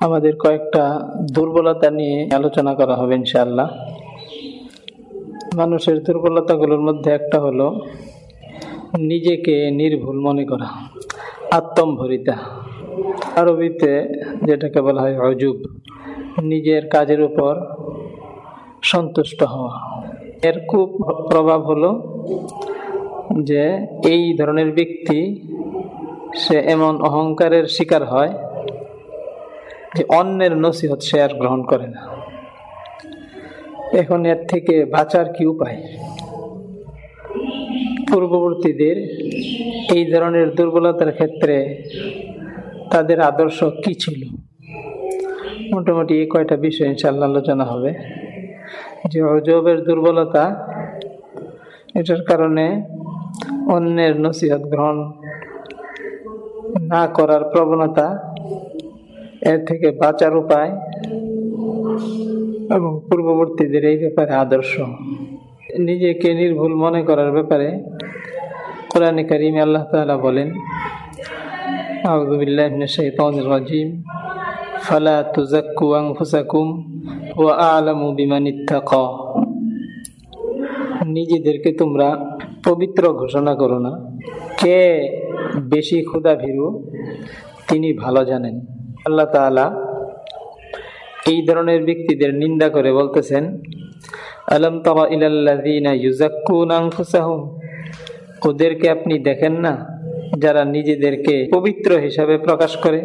আমাদের কয়েকটা দুর্বলতা নিয়ে আলোচনা করা হবে ইনশাআল্লাহ। মানুষের দুর্বলতাগুলোর মধ্যে একটা হলো নিজেকে নির্ভুল মনে করা, আত্মম্ভরিতা। আরবিতে যেটাকে বলা হয় অজুব নিজের কাজের উপর সন্তুষ্ট হওয়া। এর খুব প্রভাব হলো যে এই ধরনের ব্যক্তি সে এমন অহংকারের শিকার হয় যে অন্যের নসিহত সে আর গ্রহণ করে না। এখন এর থেকে বাঁচার কি উপায়? পূর্ববর্তীদের এই ধরনের দুর্বলতার ক্ষেত্রে তাদের আদর্শ কি ছিল? মোটামুটি এই কয়টা বিষয় ইনশাল্লাহ আলোচনা হবে। যে অজবের দুর্বলতা, এটার কারণে অন্যের নসিহত গ্রহণ না করার প্রবণতা এর থেকে বাঁচার উপায় এবং পূর্ববর্তীদের এই ব্যাপারে আদর্শ। নিজেকে নির্ভুল মনে করার ব্যাপারে কোরআন করিম আল্লাহ তালা বলেন ওয়া নিজেদেরকে তোমরা পবিত্র ঘোষণা করো না। কে বেশি ক্ষুদা ভীরু, তিনি ভালো জানেন। আল্লাহ তালা এই ধরনের ব্যক্তিদের নিন্দা করে বলতেছেন, আলম আনফুসাহুম? ওদেরকে আপনি দেখেন না, যারা নিজেদেরকে পবিত্র হিসাবে প্রকাশ করে।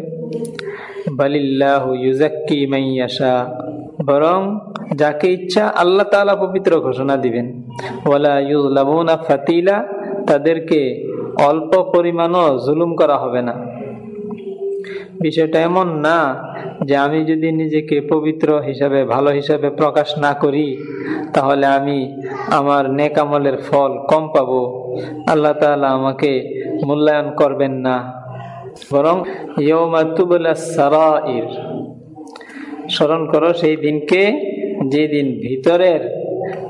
বালিল্লাহু ইউযাক্কি মাইয়াশা বরং যাকে ইচ্ছা আল্লাহ তাআলা পবিত্র ঘোষণা দিবেন। ওয়ালা ইউযলামুনা ফাতিলা, তাদেরকে অল্প পরিমাণও জুলুম করা হবে না। বিষয়টা এমন না যে আমি যদি নিজেকে পবিত্র হিসাবে, ভালো হিসাবে প্রকাশ না করি, তাহলে আমি আমার নেকামলের ফল কম পাব। আল্লাহ তালা আমাকে মূল্যায়ন করবেন না। বরং স্মরণ করো সেই দিনকে যেদিন ভিতরের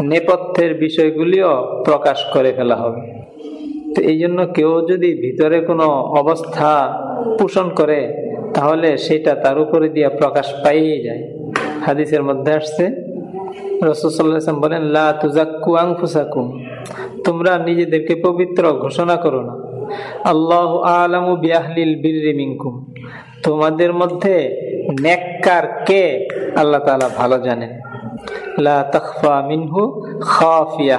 নেপথ্যের বিষয়গুলিও প্রকাশ করে ফেলা হবে। তো এই জন্য কেউ যদি ভিতরে কোনো অবস্থা পোষণ করে, তাহলে সেটা তার উপরে দিয়ে প্রকাশ পাইয়ে যায়। হাদিসের মধ্যে আসছে রসুসাল্লাম বলেন, লা তুজাক্কু তোমরা নিজেদেরকে পবিত্র ঘোষণা করো না। আল্লাহ আলামু বিয়াহলিল বীর তোমাদের মধ্যে নেককার কে আল্লাহ তাআলা ভালো জানেন। মিনহু খাফিয়া।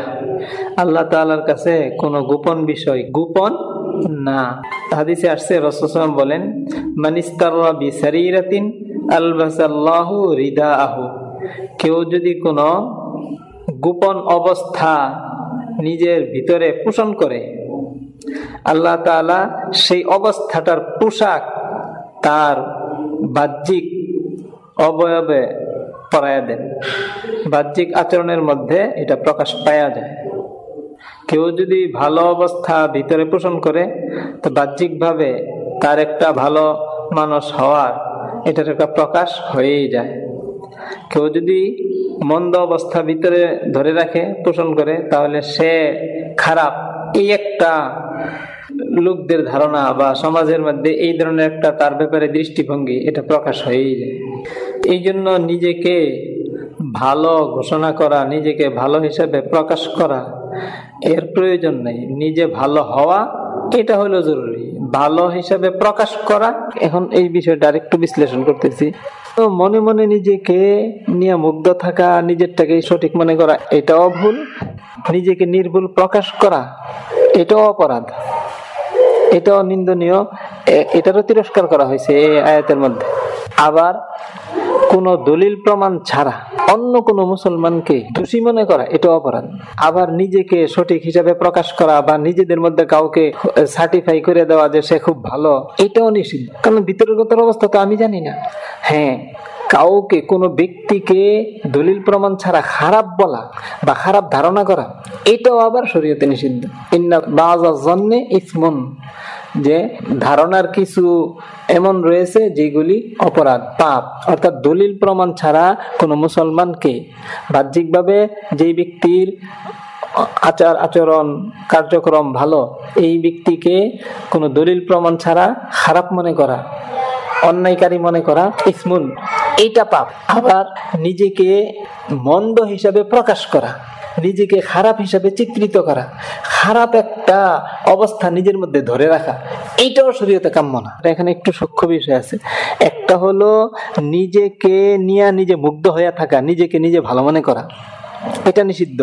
আল্লাহ তাআলার কাছে কোনো গোপন বিষয় গোপন না। হাদিসে আসছে রসুলাম বলেন মানিস্তাররা বিসারিরাতিন আলবাসাল্লাহু রিদাআহু। কেউ যদি কোনো গোপন অবস্থা নিজের ভিতরে পোষণ করে, আল্লাহ তাআলা সেই অবস্থাটার পোশাক তার বাহ্যিক অবয়বে পরায়া দেন। বাহ্যিক আচরণের মধ্যে এটা প্রকাশ পাওয়া যায়। কেউ যদি ভালো অবস্থা ভিতরে পোষণ করে, তো বাহ্যিকভাবে তার একটা ভালো মানুষ হওয়ার এটার একটা প্রকাশ হয়েই যায়। কেউ যদি মন্দ অবস্থা ভিতরে ধরে রাখে, পোষণ করে, তাহলে সে খারাপ এই একটা লোকদের ধারণা বা সমাজের মধ্যে এই ধরনের একটা তার ব্যাপারে দৃষ্টিভঙ্গি এটা প্রকাশ হয়েই যায়। এই জন্য নিজেকে ভালো ঘোষণা করা, নিজেকে ভালো হিসাবে প্রকাশ করা, এর প্রয়োজন নেই। নিজে ভালো হওয়া, এটা হলো জরুরি। ভালো হিসাবে প্রকাশ করা, এখন এই বিষয়টা আরেকটু বিশ্লেষণ করতেছি। তো মনে মনে নিজেকে নিয়ে মুগ্ধ থাকা নিজেরটাকে সঠিক মনে করা, এটাও ভুল। নিজেকে নির্ভুল প্রকাশ করা, এটাও অপরাধ। এটাও নিন্দনীয়। এটারও তিরস্কার করা হয়েছে এই আয়াতের মধ্যে। আবার কোন দলিল প্রমাণ ছাড়া অন্য কোন মুসলমানকে দোষী মনে করা এটা অপরাধ। আবার নিজেকে সঠিক হিসাবে প্রকাশ করা বা নিজেদের মধ্যে কাউকে সার্টিফাই করে দেওয়া যে সে খুব ভালো, এটাও নিষিদ্ধ। কারণ বিতর্কতার অবস্থা তো আমি জানি না। হ্যাঁ কাউকে, কোনো ব্যক্তিকে দলিল প্রমাণ ছাড়া খারাপ বলা বা খারাপ ধারণা করা, এটাও আবার শরীয়তে নিষিদ্ধ। ইন্না ইসমন, যে ধারণার কিছু এমন রয়েছে যেগুলি অপরাধ, পাপ। অর্থাৎ দলিল প্রমাণ ছাড়া কোনো মুসলমানকে বাহ্যিকভাবে যেই ব্যক্তির আচার, আচরণ, কার্যক্রম ভালো, এই ব্যক্তিকে কোনো দলিল প্রমাণ ছাড়া খারাপ মনে করা, অন্যায়কারী মনে করা ইসমুন। এইটা পাপ। আবার নিজেকে মন্দ হিসাবে প্রকাশ করা, নিজেকে খারাপ হিসাবে চিত্রিত করা, খারাপ একটা অবস্থা নিজের মধ্যে ধরে রাখা, এইটাও শরীয়তে কাম্য না। এখানে একটু সূক্ষ্ম বিষয় আছে। একটা হলো নিজেকে নিয়ে নিজে মুগ্ধ হয়ে থাকা, নিজেকে নিজে ভালো মনে করা। এটা নিষিদ্ধ।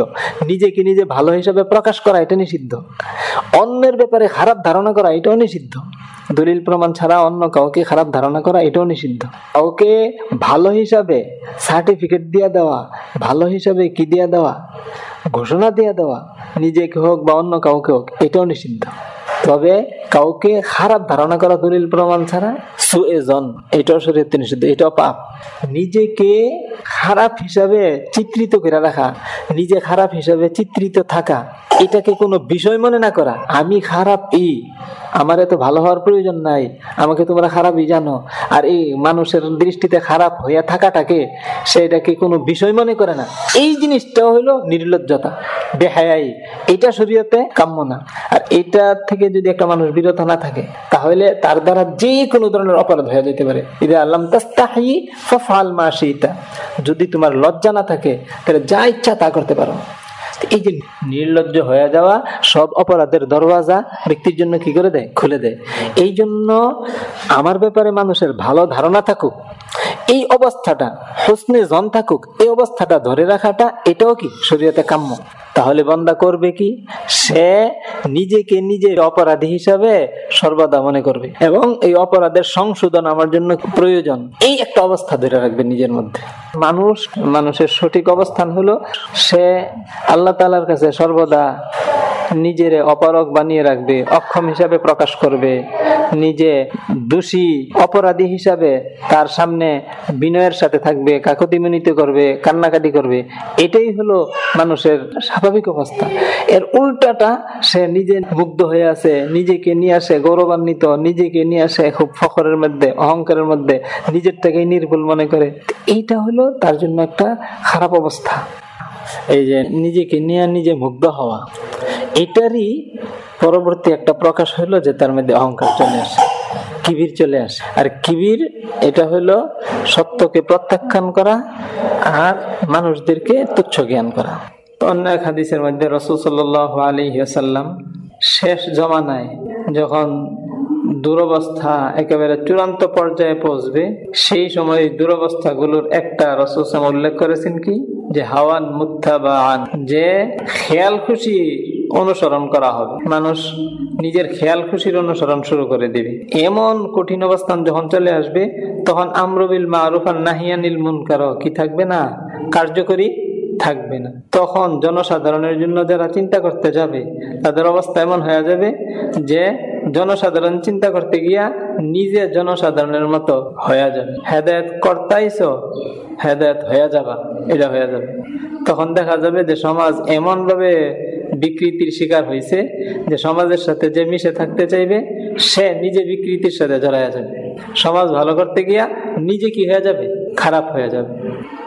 নিজেকে নিজে ভালো হিসাবে প্রকাশ করা এটা নিষিদ্ধ। অন্যের ব্যাপারে খারাপ ধারণা করা এটাও নিষিদ্ধ। দলিল প্রমাণ ছাড়া অন্য কাউকে খারাপ ধারণা করা এটাও নিষিদ্ধ। কাউকে ভালো হিসাবে সার্টিফিকেট দিয়ে দেওয়া, ভালো হিসাবে কি দিয়ে দেওয়া, ঘোষণা দিয়ে দেওয়া, নিজেকে হোক বা অন্য কাউকে হোক, এটাও নিষিদ্ধ। তবে কাউকে খারাপ ধারণা করা দলিল প্রমাণ ছাড়া সুএজন এটাও শরীয়তে নিষিদ্ধ, এটাও পাপ। নিজেকে খারাপ হিসাবে চিত্রিত করে রাখা, নিজে খারাপ হিসাবে চিত্রিত থাকা, এটাকে কোনো বিষয় মনে না করা, আমি খারাপ ই আমার এত ভালো হওয়ার প্রয়োজন নাই, আমাকে তোমরা খারাপই জানো, আর এই মানুষের দৃষ্টিতে খারাপ হইয়া থাকাটাকে সেটাকে কোনো বিষয় মনে করে না। এই জিনিসটা হলো নির্লজ্জতা, বেহায়াই, এটা শরীয়তে কাম্য না। আর এটা থেকে যদি একটা মানুষ বিরত না থাকে, তাহলে তার দ্বারা যে কোনো ধরনের অপরাধ হয়ে যেতে পারে। ইদা আল্লাহ তাস্তাহি ফাল মাসিতা যদি তোমার লজ্জা না থাকে, তাহলে যা ইচ্ছা তা করতে পারো। এই যে নির্লজ্জ হয়ে যাওয়া সব অপরাধের দরওয়াজা ব্যক্তির জন্য কি করে দেয়? খুলে দেয়। এই জন্য আমার ব্যাপারে মানুষের ভালো ধারণা থাকুক, এই অবস্থাটা, হোসনে জন থাকুক, এই অবস্থাটা ধরে রাখাটা, এটাও কি শরীয়তে কাম্য? তাহলে বন্দা করবে কি? সে নিজেকে নিজে অপরাধী হিসাবে সর্বদা মনে করবে। এবং এই অপরাধের সংশোধন আমার জন্য প্রয়োজন। এই একটা অবস্থা ধরে রাখবে নিজের মধ্যে। মানুষ, মানুষের সঠিক অবস্থান হলো সে আল্লাহ তালার কাছে সর্বদা নিজের অপারক বানিয়ে রাখবে, অক্ষম হিসাবে প্রকাশ করবে। নিজে দোষী, অপরাধী হিসাবে তার সামনে বিনয়ের সাথে থাকবে, কাকতি মিনিত করবে, কান্নাকাটি করবে। এটাই হলো মানুষের স্বাভাবিক অবস্থা। এর উল্টাটা সে নিজে মুগ্ধ হয়ে আছে, নিজেকে নিয়ে আসে গৌরবান্বিত, নিজেকে নিয়ে আসে খুব ফখরের মধ্যে, অহংকারের মধ্যে, নিজের থেকেই নির্ভুল মনে করে। এইটা হলো তার জন্য একটা খারাপ অবস্থা। এই যে নিজেকে নিয়ে নিজে মুগ্ধ হওয়া, এটারই পরবর্তী একটা প্রকাশ হলো যে তার মধ্যে অহংকার চলে আসে, কিবির চলে আসে। আর কিবির এটা হলো সত্যকে প্রত্যাখ্যান করা আর মানুষদেরকে তুচ্ছ জ্ঞান করা। অন্য এক হাদিসের মধ্যে রসুল সাল আলী সাল্লাম শেষ জমানায় যখন দুরবস্থা একেবারে চূড়ান্ত পর্যায়ে পৌঁছবে। সেই সময় দুরবস্থাগুলোর একটা রসুল উল্লেখ করেছেন কি? যে হাওয়ান মুত্তাবান যে খেয়াল খুশি অনুসরণ করা হবে। মানুষ নিজের খেয়াল খুশির অনুসরণ শুরু করে দিবে। এমন কঠিন অবস্থান যখন চলে আসবে, তখন আমরবিল মারুফান নাহিয়ানিল মুনকার কি থাকবে না? কার্যকরী থাকবে না। তখন জনসাধারণের জন্য যারা চিন্তা করতে যাবে, তাদের অবস্থা এমন হয়ে যাবে যে জনসাধারণ চিন্তা করতে গিয়া নিজে জনসাধারণের মতো হয়ে যাবে হেদায়ত কর্তাইছ, হেদায়ত হয়ে যাবা, এটা হয়ে যাবে। তখন দেখা যাবে যে সমাজ এমন ভাবে বিকৃতির শিকার হয়েছে যে সমাজের সাথে যে মিশে থাকতে চাইবে, সে নিজে বিকৃতির সাথে জড়াইয়া যাবে। সমাজ ভালো করতে গিয়া নিজে কি হয়ে যাবে? খারাপ হয়ে যাবে।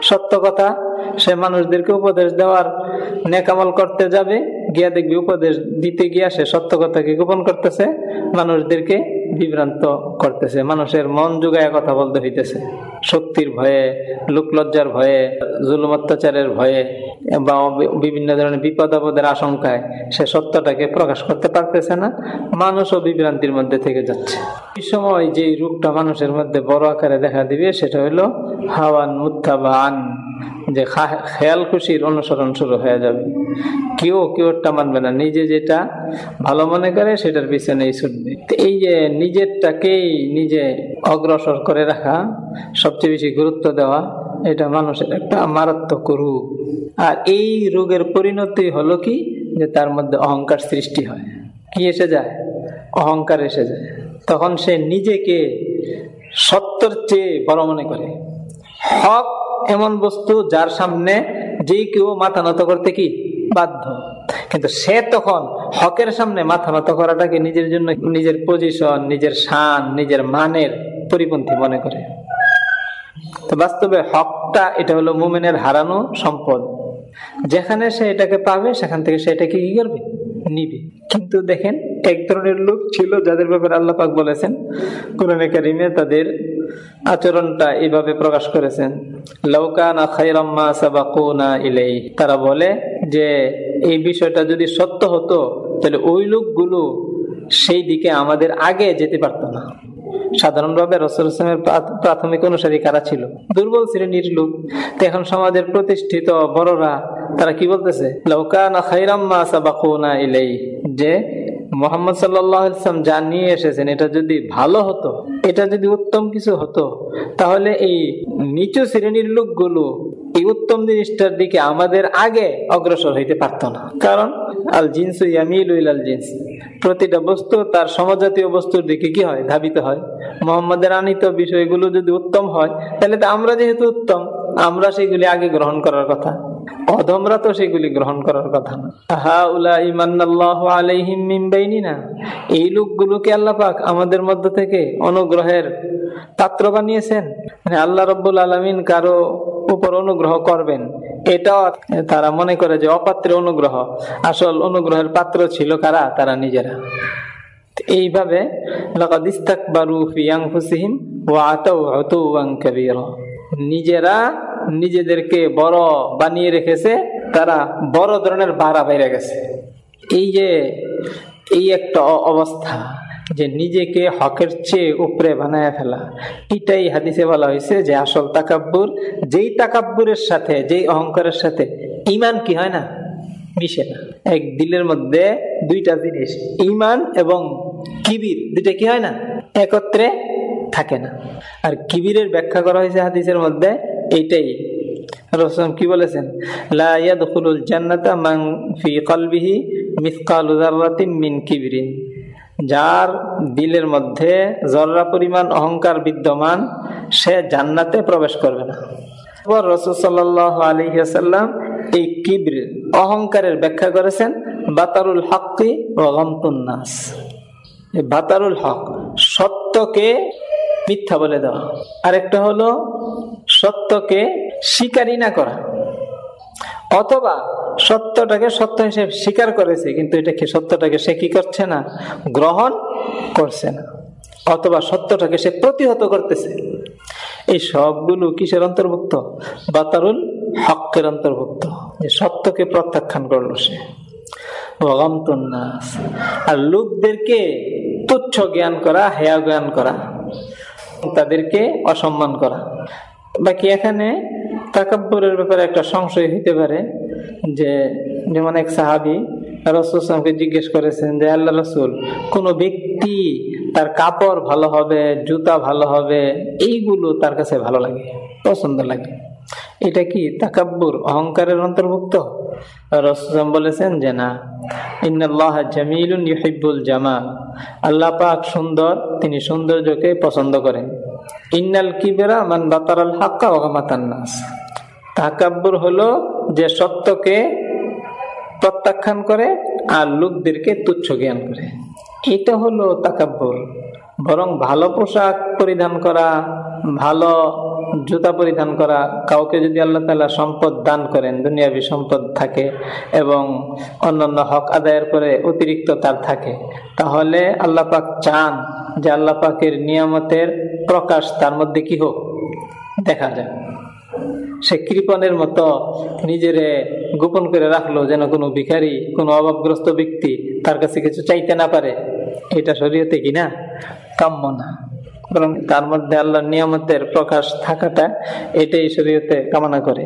সত্য কথা, সে মানুষদেরকে উপদেশ দেওয়ার নেকামল করতে যাবে গিয়া দেখবি উপদেশ দিতে গিয়া সে সত্য কথাকে গোপন করতেছে? মানুষদেরকে বিভ্রান্ত করতেছে। মানুষের মন যুগায় কথা বলতে হইতেছে। শক্তির ভয়ে, লোকলজ্জার ভয়ে, জুলুম অত্যাচারের ভয়ে বা বিভিন্ন ধরনের বিপদ আপদের আশঙ্কায় সে সত্যটাকে প্রকাশ করতে পারতেছে না। মানুষও বিভ্রান্তির মধ্যে থেকে যাচ্ছে। এই সময় যে রূপটা মানুষের মধ্যে বড় আকারে দেখা দিবে, সেটা হলো হাওয়ান মুত্তাবান, যে খেয়াল খুশির অনুসরণ শুরু হয়ে যাবে। কেউ কেউটা মানবে না। নিজে যেটা ভালো মনে করে, সেটার পিছনেই ছুটবে। এই যে নিজেরটাকেই নিজে অগ্রসর করে রাখা সবচেয়ে বেশি গুরুত্ব দেওয়া, এটা মানুষের একটা মারাত্মক রোগ। আর এই রোগের পরিণতি হলো কি? যে তার মধ্যে অহংকার সৃষ্টি হয়। কি এসে যায়? অহংকার এসে যায়। তখন সে নিজেকে সত্যর চেয়ে বড় মনে করে। হক এমন বস্তু যার সামনে যে কেউ মাথা নত করতে কি? বাধ্য। কিন্তু সে তখন হকের সামনে মাথা নত করাটাকে নিজের জন্য নিজের পজিশন নিজের শান, নিজের মানের পরিপন্থী মনে করে। তো বাস্তবে হকটা এটা হলো মুমেনের হারানো সম্পদ। যেখানে সে এটাকে পাবে, সেখান থেকে সে এটাকে কি করবে? নিবে। কিন্তু দেখেন, এক ধরনের লোক ছিল যাদের ব্যাপারে আল্লাহ পাক বলেছেন, কোরআনে কারিমে তাদের আচরণটা এইভাবে প্রকাশ করেছেন লৌকানা খাইরাম্মা সাবাকুনা ইলেই তারা বলে যে এই বিষয়টা যদি সত্য হতো, তাহলে ওই লোকগুলো সেই দিকে আমাদের আগে যেতে পারত না। সাধারণভাবে রসুল ইসলামের প্রাথমিক অনুসারী কারা ছিল? দুর্বল শ্রেণির লোক। এখন সমাজের প্রতিষ্ঠিত বড়রা, তারা কি বলতেছে? খাইরাম্মা যে মোহাম্মদ সাল্লাম যা নিয়ে এসেছেন, এটা যদি ভালো হতো, এটা যদি উত্তম কিছু হতো, তাহলে এই নিচু শ্রেণির লোকগুলো এই উত্তম জিনিসটার দিকে আমাদের আগে অগ্রসর হইতে পারত না। কারণ আল জিন্স আল জিন্স। প্রতিটা বস্তু তার সমজাতীয় বস্তুর দিকে কি হয়? ধাবিত হয়। মোহাম্মদের আনিত বিষয়গুলো যদি উত্তম হয়, তাহলে তো আমরা যেহেতু উত্তম, আমরা সেগুলি আগে গ্রহণ করার কথা। অধমরা তো সেগুলি গ্রহণ করার কথা না। হা উলা না এই লোকগুলোকে আল্লাহ আমাদের মধ্য থেকে অনুগ্রহের পাত্র বানিয়েছেন। মানে আল্লাহ রব্বুল আলমিন কারও উপর অনুগ্রহ করবেন। এটাও তারা মনে করে যে অপাত্রে অনুগ্রহ। আসল অনুগ্রহের পাত্র ছিল কারা? তারা নিজেরা। এইভাবে নিজেরা নিজেদেরকে বড় বানিয়ে রেখেছে, তারা বড় ধরনের বাড়া বেড়ে গেছে। এই যে, এই একটা অবস্থা যে নিজেকে হকের চেয়ে উপরে বানায় ফেলা, এটাই হাদিসে বলা হয়েছে যে আসল তাকাব্বুর, যেই তাকাব্বুরের সাথে, যেই অহংকারের সাথে ইমান কি হয় না? মিশে না। এক দিলের মধ্যে দুইটা জিনিস, ইমান এবং কিবির, দুইটা কি হয় না? একত্রে থাকে না। আর কিবিরের ব্যাখ্যা করা হয়েছে হাদিসের মধ্যে এইটাই। রসম কি বলেছেন? জান্নাতা মিন কিবিরিন। যার দিলের মধ্যে জর্রা পরিমাণ অহংকার বিদ্যমান, সে জান্নাতে প্রবেশ করবে না। এই অহংকারের ব্যাখ্যা করেছেন, বাতারুল হকি ও গমতুন্নাস বাতারুল হক সত্যকে মিথ্যা বলে দেওয়া। আরেকটা হলো সত্যকে স্বীকারই না করা। অথবা সত্যটাকে সত্য হিসেবে স্বীকার করেছে, কিন্তু এটাকে সত্যটাকে সে কি করছে না? গ্রহণ করছে না। অথবা সত্যটাকে সে প্রতিহত করতেছে। এই সবগুলো কিসের অন্তর্ভুক্ত? বাতারুল হকের অন্তর্ভুক্ত। যে সত্যকে প্রত্যাখ্যান করল সে। আর লোকদেরকে তুচ্ছ জ্ঞান করা, হেয়া জ্ঞান করা। তাদেরকে অসম্মান করা। বাকি এখানে তাকাব্বরের ব্যাপারে একটা সংশয় হইতে পারে যে, যেমন এক সাহাবি রসুলকে জিজ্ঞেস করেছেন যে, আল্লাহ রসুল, কোন ব্যক্তি তার কাপড় ভালো হবে, জুতা ভালো হবে, এইগুলো তার কাছে ভালো লাগে, পছন্দ লাগে। এটা কি তাকাব্বুর অহংকারের অন্তর্ভুক্ত? রসুলাম বলেছেন যে, না। ইন্নাল্লাহ জামিলুন ইহিবুল জামাল আল্লাহ পাক সুন্দর, তিনি সৌন্দর্যকে পছন্দ করেন। ইন্নাল কিবেরা মান বাতারাল হাক্কা ওগামাতান্নাস তাকাব্বুর হলো যে সত্যকে প্রত্যাখ্যান করে আর লোকদেরকে তুচ্ছ জ্ঞান করে। এটা হলো তাকাব্বর বরং ভালো পোশাক পরিধান করা, ভালো জুতা পরিধান করা, কাউকে যদি আল্লাহ তালা সম্পদ দান করেন, দুনিয়াবি সম্পদ থাকে এবং অন্যান্য হক আদায়ের পরে অতিরিক্ত তার থাকে, তাহলে আল্লাহ পাক চান যে আল্লাহ পাকের নিয়ামতের প্রকাশ তার মধ্যে কি হোক, দেখা যায়। সে কৃপনের মতো নিজেরে গোপন করে রাখল যেন কোনো ভিখারি, কোনো অভাবগ্রস্ত ব্যক্তি তার কাছে কিছু চাইতে না পারে। এটা শরীয়তে কিনা কাম্য না। বরং তার মধ্যে আল্লাহর নিয়ামতের প্রকাশ থাকাটা এটাই শরীয়তে কামনা করে।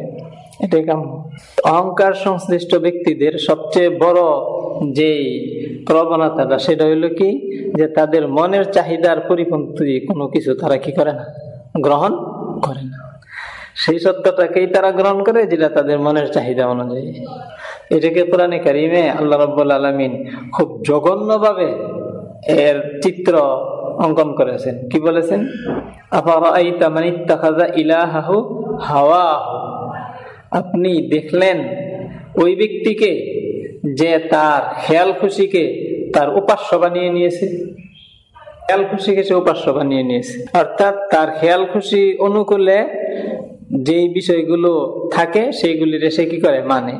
এটাই কাম অহংকার সংশ্লিষ্ট ব্যক্তিদের সবচেয়ে বড় যে প্রবণতাটা সেটা হইল কি? যে তাদের মনের চাহিদার পরিপন্থী কোনো কিছু তারা কি করে না? গ্রহণ করে না। সেই সত্যটাকেই তারা গ্রহণ করে যেটা তাদের মনের চাহিদা অনুযায়ী। এটাকে পুরানি কারিমে আল্লাহ রব্বুল আলমিন খুব জঘন্যভাবে এর চিত্র অঙ্কন করেছেন। কি বলেছেন? আপনি দেখলেন ওই ব্যক্তিকে যে তার খেয়াল খুশিকে তার উপাস্য বানিয়ে নিয়েছে। খেয়াল খুশিকে সে উপাস্য বানিয়ে নিয়েছে। অর্থাৎ তার খেয়াল খুশি অনুকূলে যেই বিষয়গুলো থাকে, সেইগুলির সে কি করে? মানে।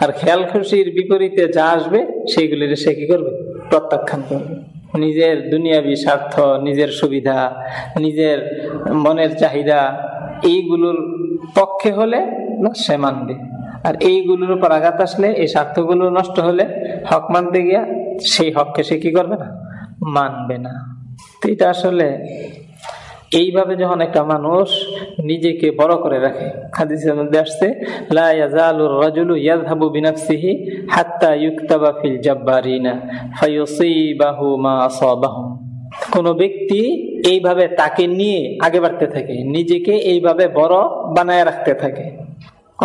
আর খেয়াল খুশির বিপরীতে যা আসবে, সেইগুলির সে কি করবে? প্রত্যাখ্যান করবে। নিজের দুনিয়াবি স্বার্থ, নিজের সুবিধা, নিজের মনের চাহিদা, এইগুলোর পক্ষে হলে সে মানবে। আর এইগুলোর উপর আঘাত আসলে এই স্বার্থগুলো নষ্ট হলে হক মানতে গিয়া সেই হককে সে কি করবে না? মানবে না। তো এটা আসলে এইভাবে যখন একটা মানুষ নিজেকে বড় করে রাখে, হাদিসের মধ্যে আসছে, লা ইয়াজালুর রাজুলু ইয়াযহাবু বিনাফসিহি হাত্তা ইউকতাবা ফিল জাব্বারিনা মা ব্যক্তি এইভাবে তাকে নিয়ে আগে বাড়তে থাকে, নিজেকে এইভাবে বড় বানায় রাখতে থাকে।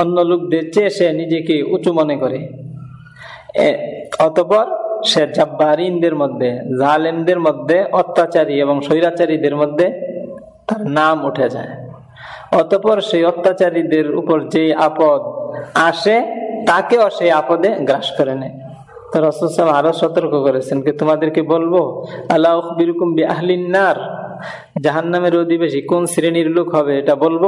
অন্য লোকদের চেয়ে সে নিজেকে উঁচু মনে করে। অতপর সে জাব্বারিনদের মধ্যে, জালেমদের মধ্যে, অত্যাচারী এবং স্বৈরাচারীদের মধ্যে তার নাম উঠে যায়। অতপর সেই অত্যাচারীদের উপর যে আপদ আসে, তাকেও সেই আপদে গ্রাস করে নেয়। রসুল আরও সতর্ক করেছেন কি তোমাদেরকে বলব? আল্লাহ জাহান নামের অধিবেশী কোন শ্রেণির লোক হবে এটা বলব?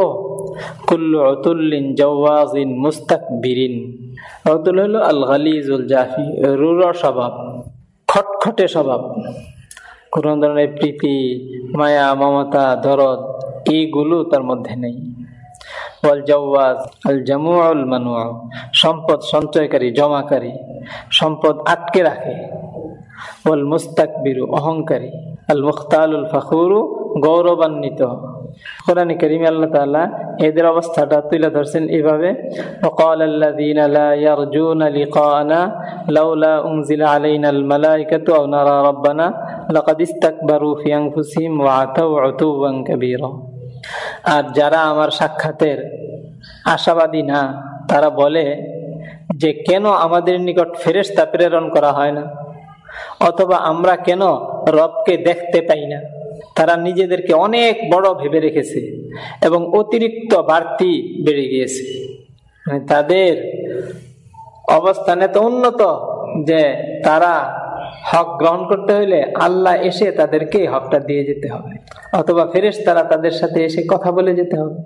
কুল্লু অতুল্লিন জওয়াজিন মুস্তাক বিরিন আল জাফি রুর স্বভাব, খটখটে স্বভাব। কোন ধরনের প্রীতি মায়া মমতা দরদ এইগুলো তার মধ্যে নেই সম্পদ সঞ্চয়কারী জমাকারী সম্পদ আটকে রাখে ওয়াল মুস্তাকবিরু অহংকারী আল মুখতালুল ফখুরু গৌরবান্বিত কোরআন করিম আল্লাহ তাআলা এদের অবস্থাটা তুলে ধরছেন এইভাবে وقال الذين لا يرجون لقاءنا لولا انزل علينا الملائكه او نرى ربنا ফিয়াং ফুসিম আর যারা আমার সাক্ষাতের আশাবাদী না, তারা বলে যে কেন আমাদের নিকট ফেরেস্তা প্রেরণ করা হয় না? অথবা আমরা কেন রবকে দেখতে পাই না? তারা নিজেদেরকে অনেক বড় ভেবে রেখেছে এবং অতিরিক্ত বাড়তি বেড়ে গিয়েছে। মানে তাদের অবস্থান এত উন্নত যে তারা হক গ্রহণ করতে হইলে আল্লাহ এসে তাদেরকে হকটা দিয়ে যেতে হবে। অথবা ফেরেস তারা তাদের সাথে এসে কথা বলে যেতে হবে।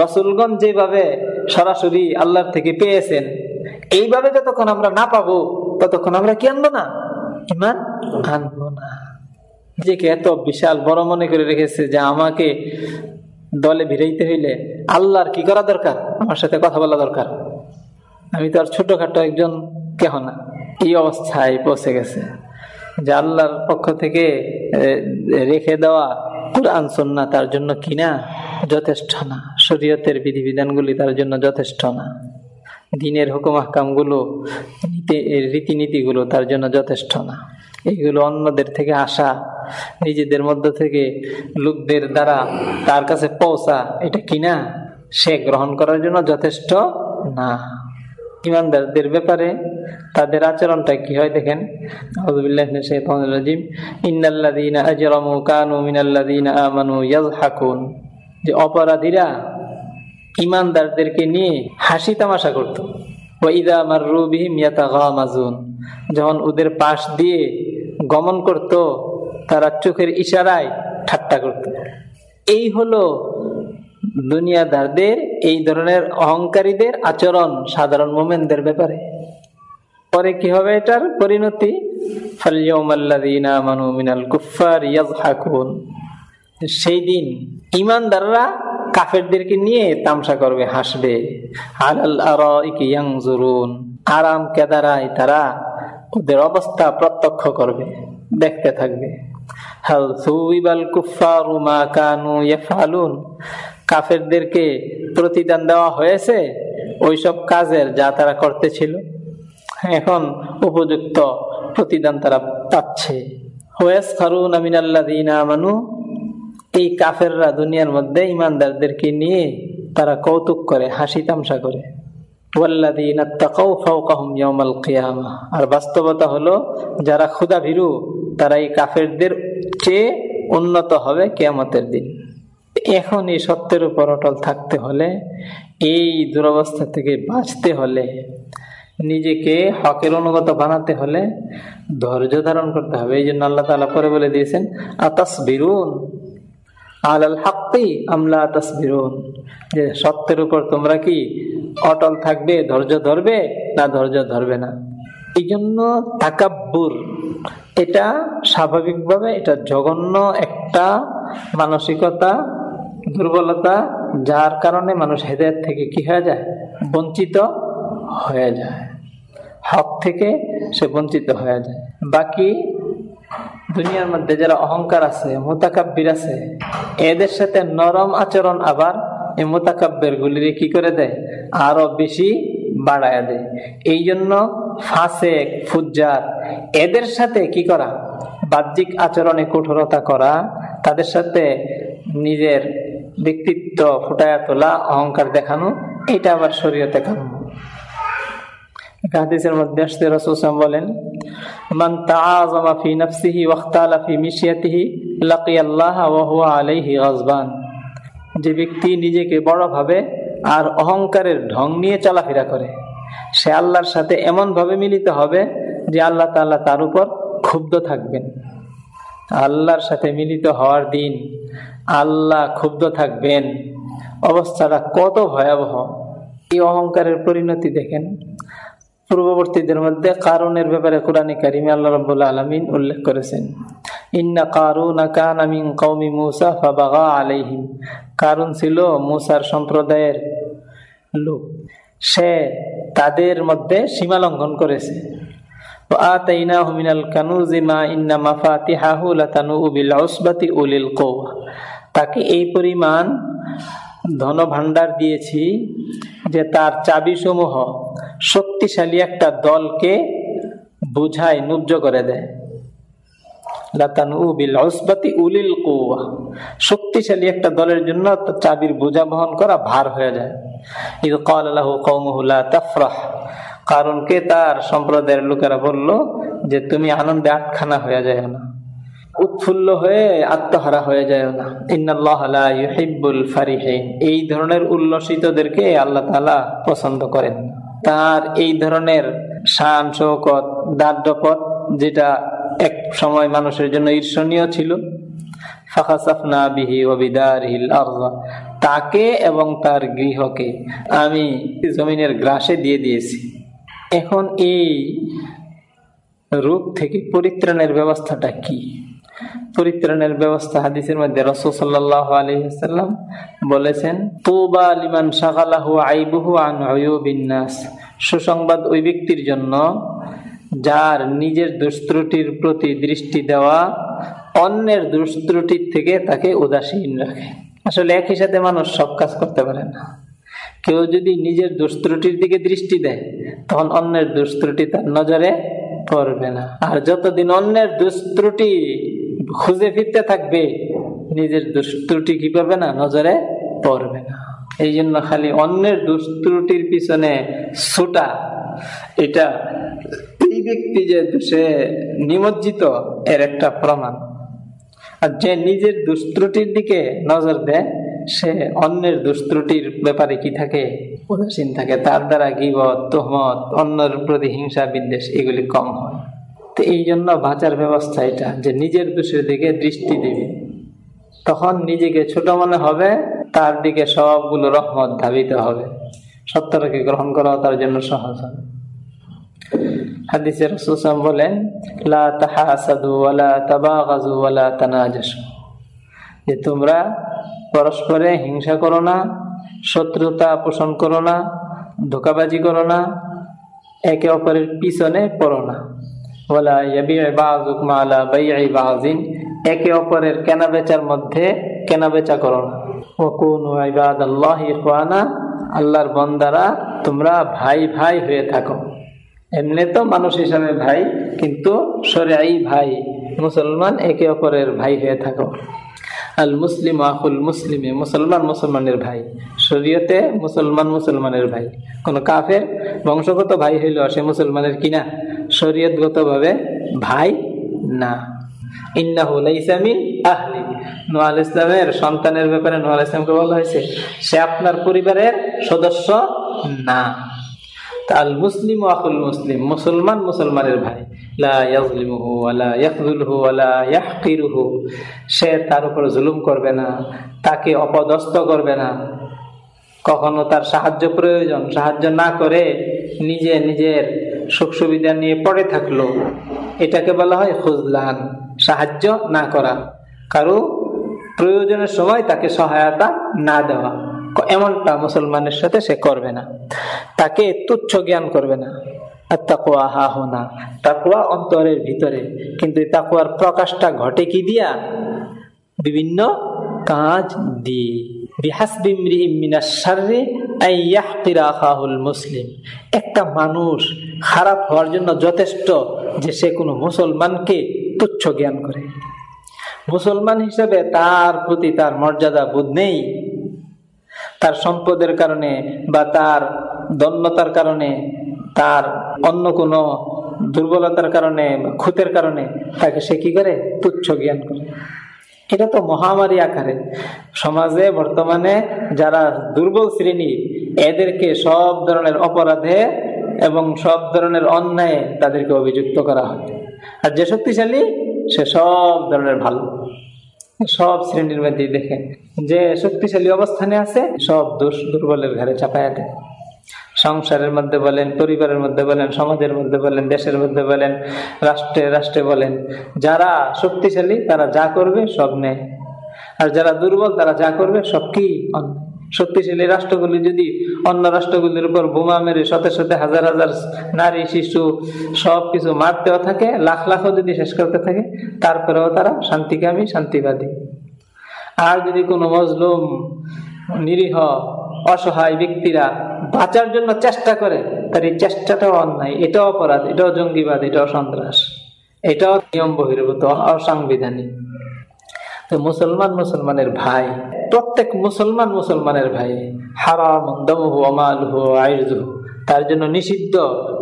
রসুলগণ যেভাবে সরাসরি আল্লাহর থেকে পেয়েছেন, এইভাবে যতক্ষণ আমরা না পাবো, ততক্ষণ আমরা কি আনব না? ইমান আনব না। নিজেকে এত বিশাল বড় মনে করে রেখেছে যে আমাকে দলে ভিড়াইতে হইলে আল্লাহর কি করা দরকার? আমার সাথে কথা বলা দরকার। আমি তো আর ছোটখাটো একজন কেহ না এই অবস্থায় পৌঁছে গেছে। যে আল্লাহর পক্ষ থেকে রেখে দেওয়া কোরআন, সন্না তার জন্য কিনা যথেষ্ট না। শরীয়তের বিধিবিধানগুলি তার জন্য যথেষ্ট না। দিনের হুকুম হাকামগুলো রীতিনীতিগুলো তার জন্য যথেষ্ট না। এইগুলো অন্যদের থেকে আসা, নিজেদের মধ্য থেকে লোকদের দ্বারা তার কাছে পৌঁছা, এটা কিনা সে গ্রহণ করার জন্য যথেষ্ট না। ইমানদারদের ব্যাপারে তাদের আচরণটা কি হয় দেখেন? যে অপরাধীরা ইমানদারদেরকে নিয়ে হাসি তামাশা করত। যখন ওদের পাশ দিয়ে গমন করত, তারা চোখের ইশারায় ঠাট্টা করত। এই হলো দুনিয়াদারদের এই ধরনের অহংকারীদের আচরণ সাধারণ মোমেনদের ব্যাপারে। পরে কি হবে এটার পরিণতি? সেই দিন ইমানদাররা কাফেরদেরকে নিয়ে তামসা করবে, হাসবে। আরাম কেদারায় তারা ওদের অবস্থা প্রত্যক্ষ করবে, দেখতে থাকবে। কাফেরদেরকে প্রতিদান দেওয়া হয়েছে, ওইসব কাজের যা তারা করতেছিল। এখন উপযুক্ত প্রতিদান তারা পাচ্ছে। এই কাফেররা দুনিয়ার মধ্যে ইমানদারদেরকে নিয়ে তারা কৌতুক করে, হাসি তামসা করে। আর বাস্তবতা হলো, যারা ক্ষুদা ভীরু তারা এই কাফেরদের চেয়ে উন্নত হবে কেয়ামতের দিন। এখন এই সত্যের উপর অটল থাকতে হলে, এই দুরবস্থা থেকে বাঁচতে হলে, নিজেকে হকের অনুগত বানাতে হলে ধৈর্য ধারণ করতে হবে। এই জন্য আল্লাহ তালা পরে বলে দিয়েছেন আতাস বিরুন আলাল হাক্কি আমলা আতাস বিরুন যে সত্যের উপর তোমরা কি অটল থাকবে, ধৈর্য ধরবে না ধৈর্য ধরবে না? এই জন্য তাকাব্বুর, এটা স্বাভাবিকভাবে এটা জঘন্য একটা মানসিকতা দুর্বলতা, যার কারণে মানুষ হেদায়ত থেকে কি হয়ে যায়? বঞ্চিত হয়ে যায়। হক থেকে সে বঞ্চিত হয়ে যায়। বাকি দুনিয়ার মধ্যে যারা অহংকার আছে, মোতাকাব্বির আছে, এদের সাথে নরম আচরণ আবার এই মোতাকাব্যের গুলিরে কি করে দেয়? আরও বেশি বাড়ায় দেয়। এই জন্য ফাঁসে ফুজার এদের সাথে কি করা? বাহ্যিক আচরণে কঠোরতা করা, তাদের সাথে নিজের ব্যক্তিত্ব ফুটায়া তোলা, অহংকার দেখানো, এটা আবার শরীয়তে হাদিসের মধ্যে বলেন নাফসিহি মিশিয়াতিহি হুয়া আলাইহি যে ব্যক্তি নিজেকে বড় ভাবে আর অহংকারের ঢং নিয়ে চলাফেরা করে, সে আল্লাহর সাথে এমন ভাবে মিলিত হবে যে আল্লাহ তাআলা তার উপর ক্ষুব্ধ থাকবেন। আল্লাহর সাথে মিলিত হওয়ার দিন আল্লাহ ক্ষুব্ধ থাকবেন। অবস্থাটা কত ভয়াবহ। এই অহংকারের পরিণতি দেখেন। পূর্ববর্তীদের মধ্যে কারণের ব্যাপারে কোরআনী কারিমে আল্লাহ রব্বুল্লা আলমিন উল্লেখ করেছেন। ইন্না কারুন কান আমিন কৌমি মুসা ফাবাগা আলাইহিম। কারণ ছিল মুসার সম্প্রদায়ের লোক। সে তাদের মধ্যে সীমা লঙ্ঘন করেছে। তাকে এই পরিমাণ ধন ভাণ্ডার দিয়েছি যে তার চাবি সমূহ শক্তিশালী একটা দলকে বুঝায় নুব্জ করে দেয়। শক্তিশালী একটা দলের জন্য চাবির বোঝা বহন করা ভার হয়ে যায়। কারণ কে তার সম্প্রদায়ের লোকেরা বলল যে তুমি আনন্দে আটখানা হয়ে যায় না, উৎফুল্ল হয়ে আত্মহারা হয়ে যায় না। ইন্নাল্লাহুল ফারিহিন। এই ধরনের উল্লসিতদেরকে আল্লাহ তালা পছন্দ করেন তার এই ধরনের শান শৌকত দার্ডপথ যেটা এক সময় মানুষের জন্য ঈর্ষণীয় ছিল তাকে এবং তার গৃহকে আমি জমিনের গ্রাসে দিয়ে দিয়েছি। এখন এই রূপ থেকে পরিত্রাণের ব্যবস্থাটা কি? পরিত্রাণের ব্যবস্থা হাদিসের মধ্যে রসুল্লাহ আলহিসাল্লাম বলেছেন, তোবা লিমান শাকালাহু আইবুহু আন বিন্যাস সুসংবাদ ওই ব্যক্তির জন্য যার নিজের দুষ্ত্রুটির প্রতি দৃষ্টি দেওয়া অন্যের দুষ্ত্রুটির থেকে তাকে উদাসীন রাখে। আসলে একই সাথে মানুষ সব কাজ করতে পারে না। কেউ যদি নিজের দুষ্ত্রুটির দিকে দৃষ্টি দেয়, তখন অন্যের দুষ্ত্রুটি তার নজরে পড়বে না। আর যতদিন অন্যের দুষ্ত্রুটি খুঁজে ফিরতে থাকবে, নিজের দুষ্ত্রুটি কি পাবে না? নজরে পড়বে না। এই জন্য খালি অন্যের দুষ্ত্রুটির পিছনে ছুটা, এটা এই ব্যক্তি যে সে নিমজ্জিত, এর একটা প্রমাণ। আর যে নিজের দুষ্ত্রুটির দিকে নজর দেয় সে অন্যের দুষ্ত্রুটির ব্যাপারে কি থাকে? উদাসীন থাকে। তার দ্বারা গিবত, তোহমত, অন্যের প্রতি হিংসা, বিদ্বেষ, এগুলি কম হয়। তো এই জন্য বাঁচার ব্যবস্থা এটা, যে নিজের দোষের দিকে দৃষ্টি দিবে। তখন নিজেকে ছোট মনে হবে, তার দিকে সবগুলো রহমত ধাবিত হবে। সত্যটাকে গ্রহণ করা তার জন্য সহজ হবে। হাদিসের সুসাম বলেন, লা যে তোমরা পরস্পরে হিংসা করো না, শত্রুতা পোষণ করো না, ধোকাবাজি করো না, একে অপরের পিছনে পড়ো না। বাই বাজিন একে অপরের কেনা বেচার মধ্যে কেনা বেচা করো না। আল্লাহর বন্দারা, তোমরা ভাই ভাই হয়ে থাকো। এমনি তো মানুষ হিসাবে ভাই, কিন্তু সরে ভাই, মুসলমান একে অপরের ভাই হয়ে থাকো। আল মুসলিম আহুল মুসলিমে, মুসলমান মুসলমানের ভাই। শরীয়তে মুসলমান মুসলমানের ভাই। কোন কাফের বংশগত ভাই হইল সে মুসলমানের কিনা? শরীয়তগত ভাবে ভাই না। ইসলামের সন্তানের ব্যাপারে নোয়াল ইসলামকে বলা হয়েছে। সে আপনার পরিবারের সদস্য না। আল মুসলিম আকুল মুসলিম, মুসলমান মুসলমানের ভাই। সে তার উপর জুলুম করবে না, তাকে অপদস্থ করবে না। কখনো তার সাহায্য প্রয়োজন, সাহায্য না করে নিজে নিজের সুখ সুবিধা নিয়ে পড়ে থাকল। এটাকে বলা হয় খুজলান, সাহায্য না করা। কারও প্রয়োজনের সময় তাকে সহায়তা না দেওয়া। এমনটা মুসলমানের সাথে সে করবে না। তাকে তুচ্ছ জ্ঞান করবে না। তাকুয়া হা হোনা তাকুয়া অন্তরের ভিতরে। কিন্তু তাকুয়ার প্রকাশটা ঘটে কি দিয়া? বিভিন্ন কাজ দিয়ে। মুসলিম। একটা মানুষ খারাপ হওয়ার জন্য যথেষ্ট যে সে কোনো মুসলমানকে তুচ্ছ জ্ঞান করে। মুসলমান হিসেবে তার প্রতি তার মর্যাদা বোধ নেই। তার সম্পদের কারণে বা তার দন্যতার কারণে, তার অন্য কোনো দুর্বলতার কারণে খুতের কারণে তাকে সে কি করে? তুচ্ছ জ্ঞান করে। এটা তো মহামারী আকারে। সমাজে বর্তমানে যারা দুর্বল শ্রেণি, এদেরকে সব ধরনের অপরাধে এবং সব ধরনের অন্যায় তাদেরকে অভিযুক্ত করা হয়। আর যে শক্তিশালী, সে সব ধরনের ভালো। সব শ্রেণির মধ্যেই দেখে। যে শক্তিশালী অবস্থানে আছে, সব দোষ দুর্বলের ঘরে চাপায়া দেয়। সংসারের মধ্যে বলেন, পরিবারের মধ্যে বলেন, সমাজের মধ্যে বলেন, দেশের মধ্যে বলেন, রাষ্ট্রে রাষ্ট্রে বলেন, যারা শক্তিশালী তারা যা করবে সব নেয়। আর যারা দুর্বল তারা যা করবে সব কি? শক্তিশালী রাষ্ট্রগুলি যদি অন্য রাষ্ট্রগুলির উপর বোমা মেরে শত শতে হাজার হাজার নারী, শিশু সব কিছু মারতেও থাকে, লাখ লাখও যদি শেষ করতে থাকে, তারপরেও তারা শান্তিকামী, শান্তিবাদী। আর যদি কোনো মজলুম, নিরীহ, অসহায় ব্যক্তিরা বাঁচার জন্য চেষ্টা করে, তার এই চেষ্টাটাও অন্যায়, এটাও অপরাধ, এটাও জঙ্গিবাদ, এটাও সন্ত্রাস, এটাও নিয়ম বহির্ভূত, অসাংবিধানিক। তো মুসলমান মুসলমানের ভাই প্রত্যেক মুসলমান মুসলমানের ভাই। হারাম, দমহু, অমালহু আইজহু তার জন্য নিষিদ্ধ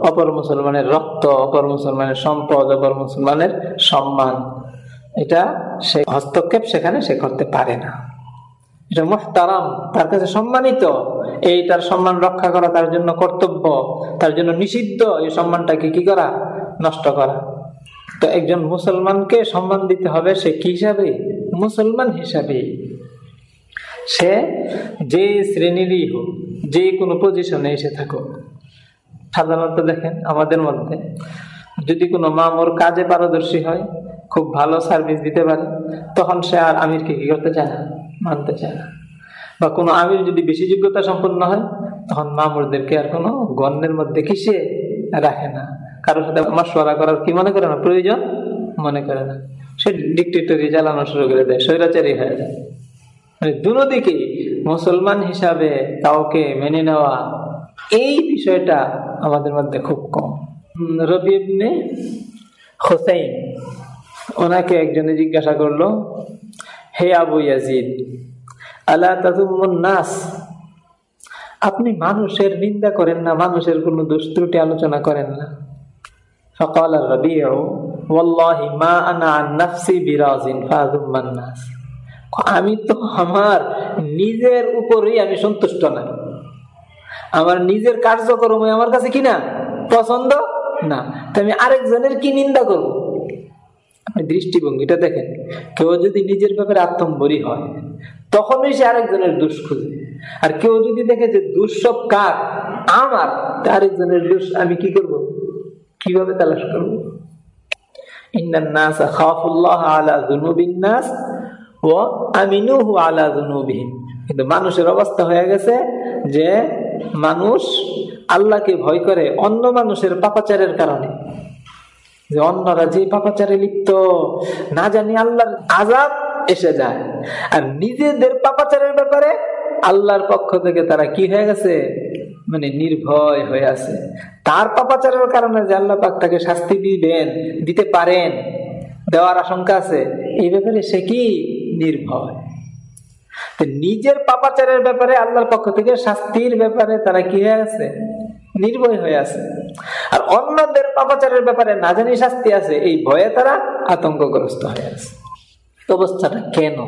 অপর মুসলমানের রক্ত, অপর মুসলমানের সম্পদ, অপর মুসলমানের সম্মান। এটা সে হস্তক্ষেপ সেখানে সে করতে পারে না। এটা মোহতারাম, তার কাছে সম্মানিত। এইটার সম্মান রক্ষা করা তার জন্য কর্তব্য। তার জন্য নিষিদ্ধ এই সম্মানটাকে কি করা? নষ্ট করা। তো একজন মুসলমানকে সম্মান দিতে হবে সে কি হিসাবে? মুসলমান হিসাবে। সে যে শ্রেণীরই হোক, যে কোনো পজিশনে এসে থাকুক। সাধারণত দেখেন, আমাদের মধ্যে যদি কোনো মামুর কাজে পারদর্শী হয়, খুব ভালো সার্ভিস দিতে পারে, তখন সে আর আমিরকে কি করতে চায় না, মানতে চায় না। বা কোনো আমির যদি বেশি যোগ্যতা সম্পন্ন হয়, তখন মামুরদেরকে আর কোনো গণ্যের মধ্যে কিসে রাখে না। কারোর সাথে মাসোয়ারা করার কি মনে করে না? প্রয়োজন মনে করে না। সে ডিকটেটরি চালানো শুরু করে দেয়, স্বৈরাচারী হয়ে যায়। মানে দুদিকে মুসলমান হিসাবে কাউকে মেনে নেওয়া এই বিষয়টা আমাদের মধ্যে খুব কম রবি হোসাইন ওনাকে একজনে জিজ্ঞাসা করলো হে আবু ইয়াজিদ আল্লাহ নাস আপনি মানুষের নিন্দা করেন না মানুষের কোন দোষ ত্রুটি আলোচনা করেন না فقال الربيع والله ما انا عن نفسي براز فاذم الناس আমি তো আমার নিজের উপরেই আমি সন্তুষ্ট না। আমার নিজের কার্যক্রমে আমার কাছে কি না পছন্দ? না। তো আমি আরেকজনের কি নিন্দা করব? দৃষ্টিভঙ্গিটা দেখেন। কেউ যদি নিজের ব্যাপারে আত্মম্বরী হয়, তখনই সে আরেকজনের দোষ খুঁজে। আর কেউ যদি দেখে যে দুঃসব কার আমার আরেকজনের দোষ আমি কি করব? কীভাবে তালাশ করব? কিন্তু মানুষের অবস্থা হয়ে গেছে যে মানুষ আল্লাহকে ভয় করে অন্য মানুষের পাপাচারের কারণে। যে অন্যরা যে পাপাচারে লিপ্ত, না জানি আল্লাহর আজাব এসে যায়। আর নিজেদের পাপাচারের ব্যাপারে আল্লাহর পক্ষ থেকে তারা কি হয়ে গেছে? মানে নির্ভয় হয়ে আছে। তার পাপাচারের কারণে যে আল্লাহ পাক তাকে শাস্তি দিবেন, দিতে পারেন, দেওয়ার আশঙ্কা আছে, এই ব্যাপারে সে কি? নির্ভয়। নিজের পাপাচারের ব্যাপারে আল্লাহর পক্ষ থেকে শাস্তির ব্যাপারে তারা কি হয়ে আছে? নির্ভয় হয়ে আছে। আর অন্যদের পাপাচারের ব্যাপারে না জানি শাস্তি আছে, এই ভয়ে তারা আতঙ্কগ্রস্ত হয়ে আছে। অবস্থাটা কেন?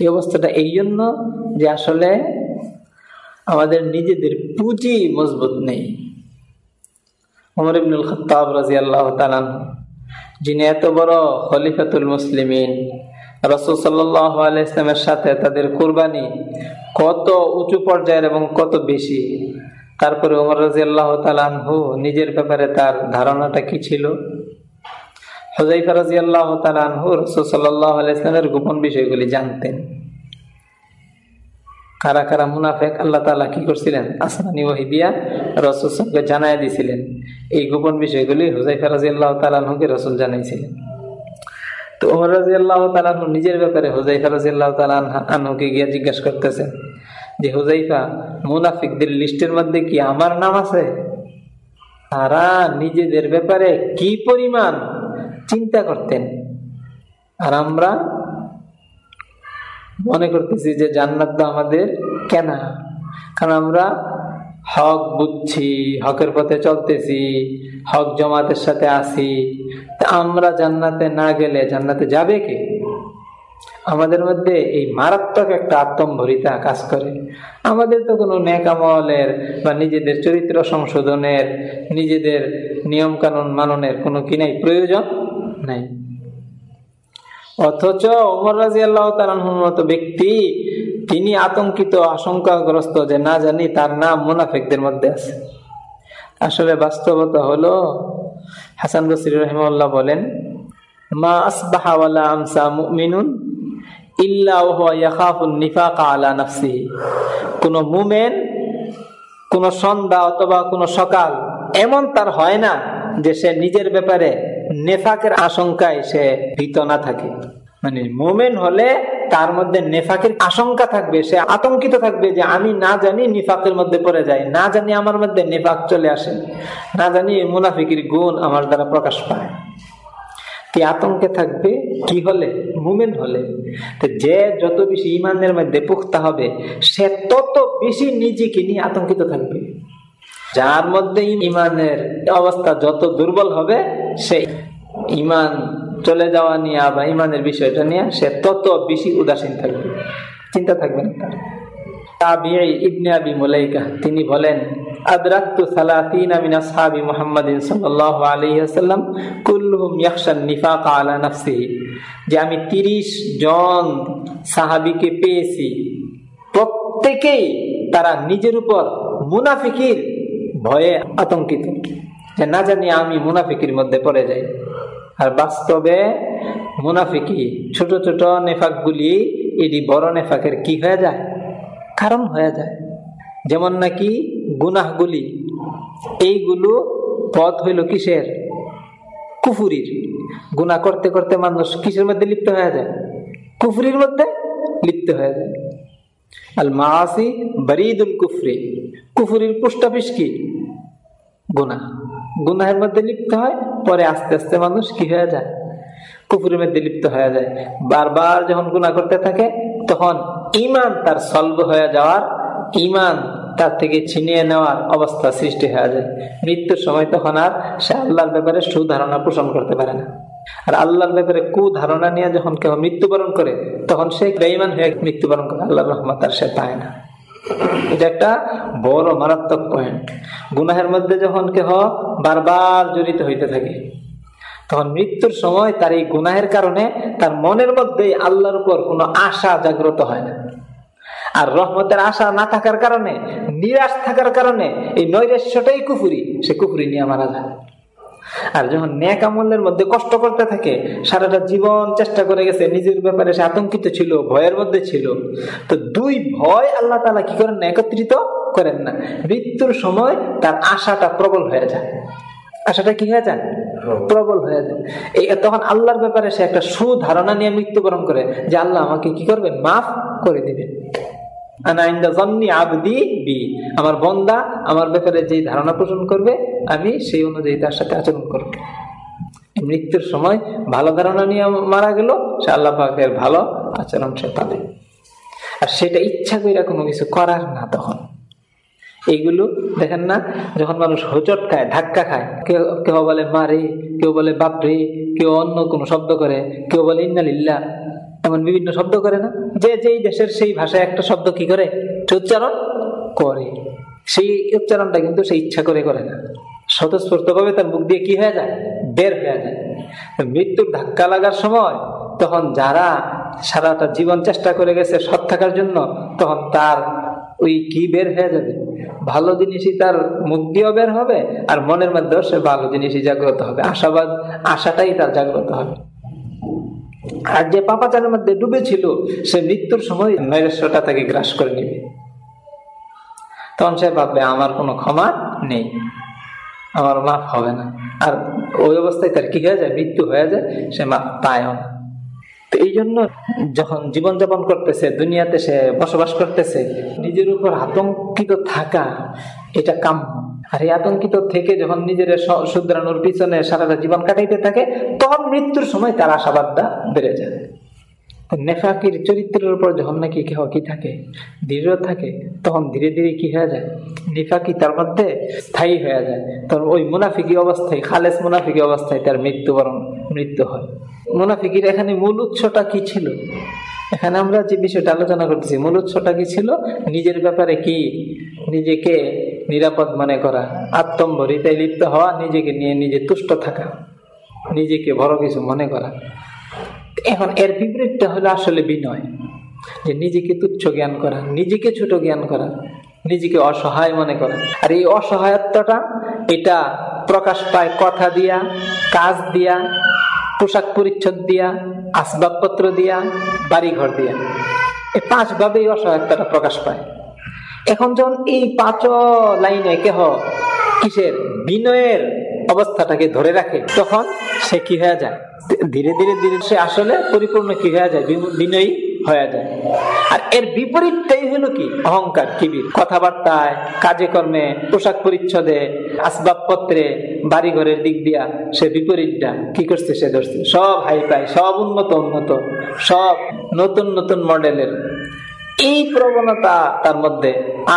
এই অবস্থাটা এই জন্য যে আসলে আমাদের নিজেদের পুঁজি মজবুত নেই। অমর ইবনুল খতাব রাজি আল্লাহ যিনি এত বড় খলিফাতুল মুসলিমিন রসুল সাল্লাহ ইসলামের সাথে তাদের কোরবানি কত উঁচু পর্যায়ের এবং কত বেশি? তারপরে ওমর রাজি আল্লাহ তালানহু নিজের ব্যাপারে তার ধারণাটা কি ছিল? হজাইফা রাজি আল্লাহ তালানহু রসুল সাল্লাহ ইসলামের গোপন বিষয়গুলি জানতেন। কারা কারা মুনাফেক, আল্লাহ তালা কি করছিলেন? আসমানি ওহিদিয়া সঙ্গে জানাই দিছিলেন। এই গোপন বিষয়গুলি হুজাইফা রাজি আল্লাহ তালানহুকে রসুল জানাইছিলেন। তো ওমর রাজি তালানহু নিজের ব্যাপারে হুজাইফা রাজি আল্লাহ তালানহুকে গিয়ে জিজ্ঞাসা করতেছেন যে হুজাইফা মুনাফিকদের লিস্টের মধ্যে কি আমার নাম আছে? তারা নিজেদের ব্যাপারে কি পরিমাণ চিন্তা করতেন? আর আমরা মনে করতেছি যে, জান্নাত আমাদের কেনা। কারণ আমরা হক বুঝছি, হকের পথে চলতেছি, হক জমাতের সাথে আসি তা আমরা জান্নাতে না গেলে জান্নাতে যাবে কে? আমাদের মধ্যে এই মারাত্মক একটা আত্মম্ভরিতা কাজ করে। আমাদের তো কোনো ন্যাকামলের বা নিজেদের চরিত্র সংশোধনের, নিজেদের নিয়ম কানুন মাননের কোনো কি নাই প্রয়োজন? নাই। অথচ ওমর রাজি আল্লাহ মতো ব্যক্তি তিনি আতঙ্কিত, আশঙ্কাগ্রস্ত যে না জানি তার নাম মুনাফেকদের মধ্যে আছে। আসলে বাস্তবতা হলো, হাসান বসির রহিমল্লাহ বলেন, মা আসবাহাওয়ালা আমসা মুমিনুন কোন মুমেন, কোন সন্ধ্যা অথবা কোন সকাল এমন তার হয় না যে সে নিজের ব্যাপারে নেফাকের আশঙ্কায় সে ভীত না থাকে। মানে মোমেন হলে তার মধ্যে নেফাকের আশঙ্কা থাকবে, সে আতঙ্কিত থাকবে যে আমি না জানি নিফাকের মধ্যে পড়ে যাই না জানি আমার মধ্যে নেফাক চলে আসে, না জানি মুনাফিকির গুণ আমার দ্বারা প্রকাশ পায়। আতঙ্কে থাকবে? কি হলে? মুমেন হলে। যে যত বেশি ইমানের মধ্যে পুখতা হবে, সে তত বেশি নিজেকে নিয়ে আতঙ্কিত থাকবে। যার মধ্যে ইমানের অবস্থা যত দুর্বল হবে, সে ইমান চলে যাওয়া নিয়ে বা ইমানের বিষয়টা নিয়ে সে তত বেশি উদাসীন থাকবে, চিন্তা থাকবে না তার। ইবনে আবি তিনি বলেন আলা যে আমি 30 জন পেয়েছি, প্রত্যেকেই তারা নিজের উপর মুনাফিকির ভয়ে আতঙ্কিত। যে না জানি আমি মুনাফিকির মধ্যে পড়ে যাই। আর বাস্তবে মুনাফিকি, ছোট ছোট নেফাক গুলি এটি বড় নেফাকের কি হয়ে যায়? কারণ হয়ে যায়। যেমন নাকি গুনাহগুলি, এইগুলো পথ হইল কিসের? কুফুরির। গুনা করতে করতে মানুষ কিসের মধ্যে লিপ্ত হয়ে যায়? কুফুরির মধ্যে লিপ্ত হয়ে যায়। আল মাসি বারিদুল কুফরি। কুফুরির পুষ্টাপিস কি? গুনা গুনাহের মধ্যে লিপ্ত হয়, পরে আস্তে আস্তে মানুষ কি হয়ে যায়? কুকুরের মধ্যে লিপ্ত হয়ে যায়। বারবার যখন গুণা করতে থাকে, তখন ইমান তার সলভ হয়ে যাওয়ার ইমান তার থেকে ছিনিয়ে নেওয়ার অবস্থা সৃষ্টি হয়ে যায়। মৃত্যুর সময় তখন আর সে আল্লাহর ব্যাপারে সুধারণা পোষণ করতে পারে না। আর আল্লাহর ব্যাপারে কু ধারণা নিয়ে যখন কেউ মৃত্যুবরণ করে, তখন সে বেইমান হয়ে মৃত্যুবরণ করে। আল্লাহ রহমত আর সে পায় না। এটা একটা বড় মারাত্মক পয়েন্ট গুনাহের মধ্যে যখন কেহ বারবার জড়িত হইতে থাকে, তখন মৃত্যুর সময় তার এই গুনাহের কারণে তার মনের মধ্যে আল্লাহর উপর কোনো আশা জাগ্রত হয় না। আর রহমতের আশা না থাকার কারণে, নিরাশ থাকার কারণে এই নৈরাশ্যটাই কুফুরি। সে কুফুরি নিয়ে মারা যায়। আর যখন ন্যাক আমলের মধ্যে কষ্ট করতে থাকে সারাটা জীবন চেষ্টা করে গেছে নিজের ব্যাপারে সে আতঙ্কিত ছিল ভয়ের মধ্যে ছিল। তো দুই ভয় আল্লাহ তালা কি করেন? না একত্রিত করেন না। মৃত্যুর সময় তার আশাটা প্রবল হয়ে যায়। আশাটা কি হয়ে যায়? প্রবল হয়ে যায়। এই তখন আল্লাহর ব্যাপারে সে একটা সুধারণা নিয়ে মৃত্যুবরণ করে যে আল্লাহ আমাকে কি করবেন? মাফ করে দিবেন। আমার বন্দা আমার ব্যাপারে যে ধারণা পোষণ করবে, আমি সেই অনুযায়ী তার সাথে আচরণ করব। মৃত্যুর সময় ভালো ধারণা নিয়ে মারা গেল, সে আল্লাহ পাকের ভালো আচরণ সে পাবে। আর সেটা ইচ্ছা করে কোনো কিছু করার না তখন। এইগুলো দেখেন না, যখন মানুষ হোচট খায়, ধাক্কা খায়, কেউ কেউ বলে মারে, কেউ বলে বাপরে, কেউ অন্য কোনো শব্দ করে, কেউ বলে ইন্নালিল্লা এমন বিভিন্ন শব্দ করে না? যে যেই দেশের সেই ভাষায় একটা শব্দ কি করে? উচ্চারণ করে। সেই উচ্চারণটা কিন্তু সে ইচ্ছা করে করে না। স্বতঃস্ফূর্ত ভাবে তার মুখ দিয়ে কি হয়ে যায়? বের হয়ে যায়। মৃত্যুর ধাক্কা লাগার সময় তখন যারা সারাটা জীবন চেষ্টা করে গেছে সৎ থাকার জন্য, তখন তার ওই কি বের হয়ে যাবে? ভালো জিনিসই তার মুখ দিয়েও বের হবে আর মনের মধ্যেও সে ভালো জিনিসই জাগ্রত হবে। আশাবাদ, আশাটাই তার জাগ্রত হবে। আর যে পাপাচারের মধ্যে ডুবেছিল, সে মৃত্যুর সময় নৈরাশ্যটা তাকে গ্রাস করে নিবে। তখন সে ভাববে, আমার কোনো ক্ষমা নেই, আমার মাফ হবে না। আর ওই অবস্থায় তার কি হয়ে যায়? মৃত্যু হয়ে যায়, সে মাফ পায়ও না। তো এই জন্য যখন জীবনযাপন করতেছে, দুনিয়াতে সে বসবাস করতেছে, নিজের উপর আতঙ্কিত থাকা, এটা কাম্য। আর এই আতঙ্কিত থেকে যখন নিজের শুদ্রানোর পিছনে সারাটা জীবন কাটাইতে থাকে, তখন মৃত্যুর সময় তার আশাবাদটা বেড়ে যায়। নেফাকির চরিত্রের উপর যখন নাকি কেহ কি থাকে, দৃঢ় থাকে, তখন ধীরে ধীরে কি হয়ে যায়? নিফাকি তার মধ্যে স্থায়ী হয়ে যায়। তখন ওই মুনাফিকি অবস্থায়, খালেস মুনাফিকি অবস্থায় তার মৃত্যুবরণ, মৃত্যু হয়। মুনাফিকির এখানে মূল উৎসটা কি ছিল? এখানে আমরা যে বিষয়টা আলোচনা করতেছি, মূল উৎসটা কি ছিল? নিজের ব্যাপারে কি? নিজেকে নিরাপদ মনে করা আত্মম্বরিতায় লিপ্ত হওয়া, নিজেকে নিয়ে নিজে তুষ্ট থাকা, নিজেকে বড় কিছু মনে করা। এখন এর বিপরীতটা হলো আসলে বিনয়, যে নিজেকে তুচ্ছ জ্ঞান করা, নিজেকে ছোট জ্ঞান করা, নিজেকে অসহায় মনে করা। আর এই অসহায়ত্বটা, এটা প্রকাশ পায় কথা দিয়া, কাজ দিয়া, পোশাক পরিচ্ছদ দিয়া, আসবাবপত্র দিয়া, বাড়িঘর দিয়া। এই পাঁচ ভাবেই অসহায়ত্বটা প্রকাশ পায়। এখন যখন এই পাঁচ লাইনে কেহ কিসের? বিনয়ের অবস্থাটাকে ধরে রাখে, তখন সে কি হয়ে যায়? ধীরে ধীরে ধীরে সে আসলে পরিপূর্ণ কি হয়ে যায়? বিনয়ী হয়ে যায়। আর এর বিপরীতটাই হলো কি? অহংকার, কিবির। কথাবার্তায়, কাজে কর্মে, পোশাক পরিচ্ছদে, আসবাবপত্রে বাড়ি ঘরের দিক দিয়া সে বিপরীতটা কি করছে? সে ধরছে। সব হাই পাই সব উন্নত উন্নত সব নতুন নতুন মডেলের এই প্রবণতা তার মধ্যে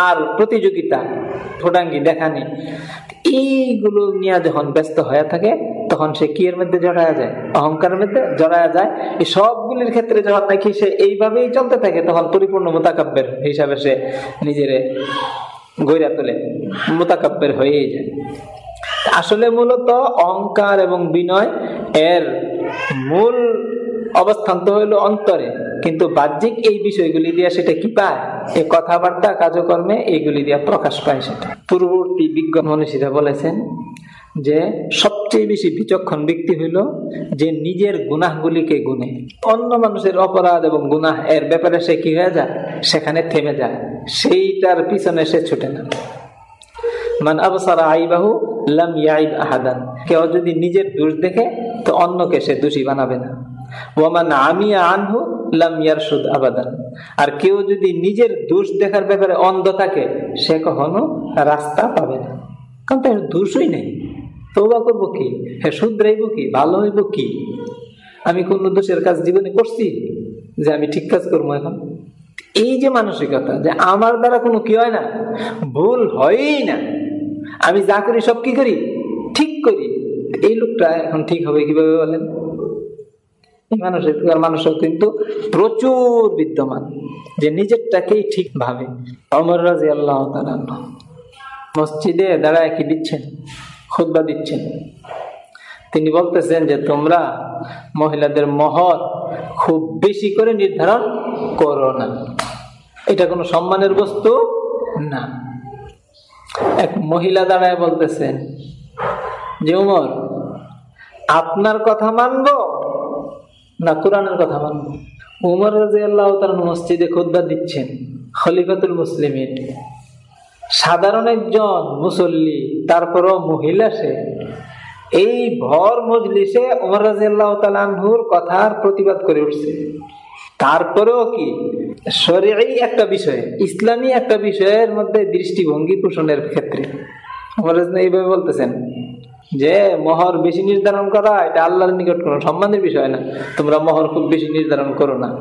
আর প্রতিযোগিতা ফোটাঙ্গি দেখানি এইগুলো নিয়ে যখন ব্যস্ত হয়ে থাকে, তখন সে কি এর মধ্যে জড়ায়া যায়? অহংকারের মধ্যে জড়ায়া যায়। এই সবগুলির ক্ষেত্রে যখন নাকি সে এইভাবেই চলতে থাকে, তখন পরিপূর্ণ মোতাকাব্যের হিসাবে সে নিজের গৈরা তোলে মোতাকাব্যের হয়েই যায়। আসলে মূলত অহংকার এবং বিনয় এর মূল অবস্থান তো হইল অন্তরে। কিন্তু বাহ্যিক এই বিষয়গুলি দিয়ে সেটা কি পায়? এই কথাবার্তা, কাজকর্মে এইগুলি দিয়ে প্রকাশ পায় সেটা। পূর্ববর্তী বিজ্ঞ মনীষীরা বলেছেন যে, সবচেয়ে বেশি বিচক্ষণ ব্যক্তি হইল যে নিজের গুনাহগুলিকে গুনে। অন্য মানুষের অপরাধ এবং গুনাহ এর ব্যাপারে সে কি হয়ে যায়? সেখানে থেমে যায়। সেইটার পিছনে সে ছুটে না। মান আবসারা আইবাহু লাম ইয়াইব আহাদান। কেউ যদি নিজের দোষ দেখে, তো অন্যকে সে দোষী বানাবে না। ওমান আমিয়া আনহু লাম ইয়ারশুদ আবাদান। আর কেউ যদি নিজের দোষ দেখার ব্যাপারে অন্ধ থাকে, সে কখনো রাস্তা পাবে না। কারণ তার দোষই নেই। তৌবা করব কি? হ্যাঁ শুধরাইব কি? ভালো হইব কি? আমি কোন দোষের কাজ জীবনে করছি যে আমি ঠিক কাজ করব এখন? এই যে মানসিকতা যে আমার দ্বারা কোনো কি হয় না, ভুল হয়ই না। আমি যা করি সব কি করি? ঠিক করি। এই লোকটা এখন ঠিক হবে কীভাবে বলেন? মানুষের মানুষের কিন্তু প্রচুর বিদ্যমান, যে নিজেরটাকেই ঠিক ভাবে। অমর রাজি আল্লাহ মসজিদে দাঁড়ায় কি দিচ্ছেন? খুদ্া দিচ্ছেন। তিনি বলতেছেন যে, তোমরা মহিলাদের মহর খুব বেশি করে নির্ধারণ করো না। এটা কোনো সম্মানের বস্তু না। এক মহিলা দাঁড়ায় বলতেছেন, যে উমর, আপনার কথা মানবো না, কোরআনের কথা মানবো উমর রাজি আল্লাহ তার মসজিদে খুদ্া দিচ্ছেন, খলিফাতুল মুসলিমের সাধারণ একজন মুসল্লি, তারপরও মহিলা সে। এই ভর মজলিসে উমর রাজিয়াল্লাহ তালানহুর কথার প্রতিবাদ করে উঠছে। তারপরেও কি? শরীরই একটা বিষয়, ইসলামী একটা বিষয়ের মধ্যে দৃষ্টিভঙ্গি পোষণের ক্ষেত্রে। এইভাবে বলতেছেন যে মহর বেশি নির্ধারণ করা, এটা আল্লাহর নিকট কোনো সম্মানের বিষয় না। তোমরা মহর খুব বেশি নির্ধারণ করো না।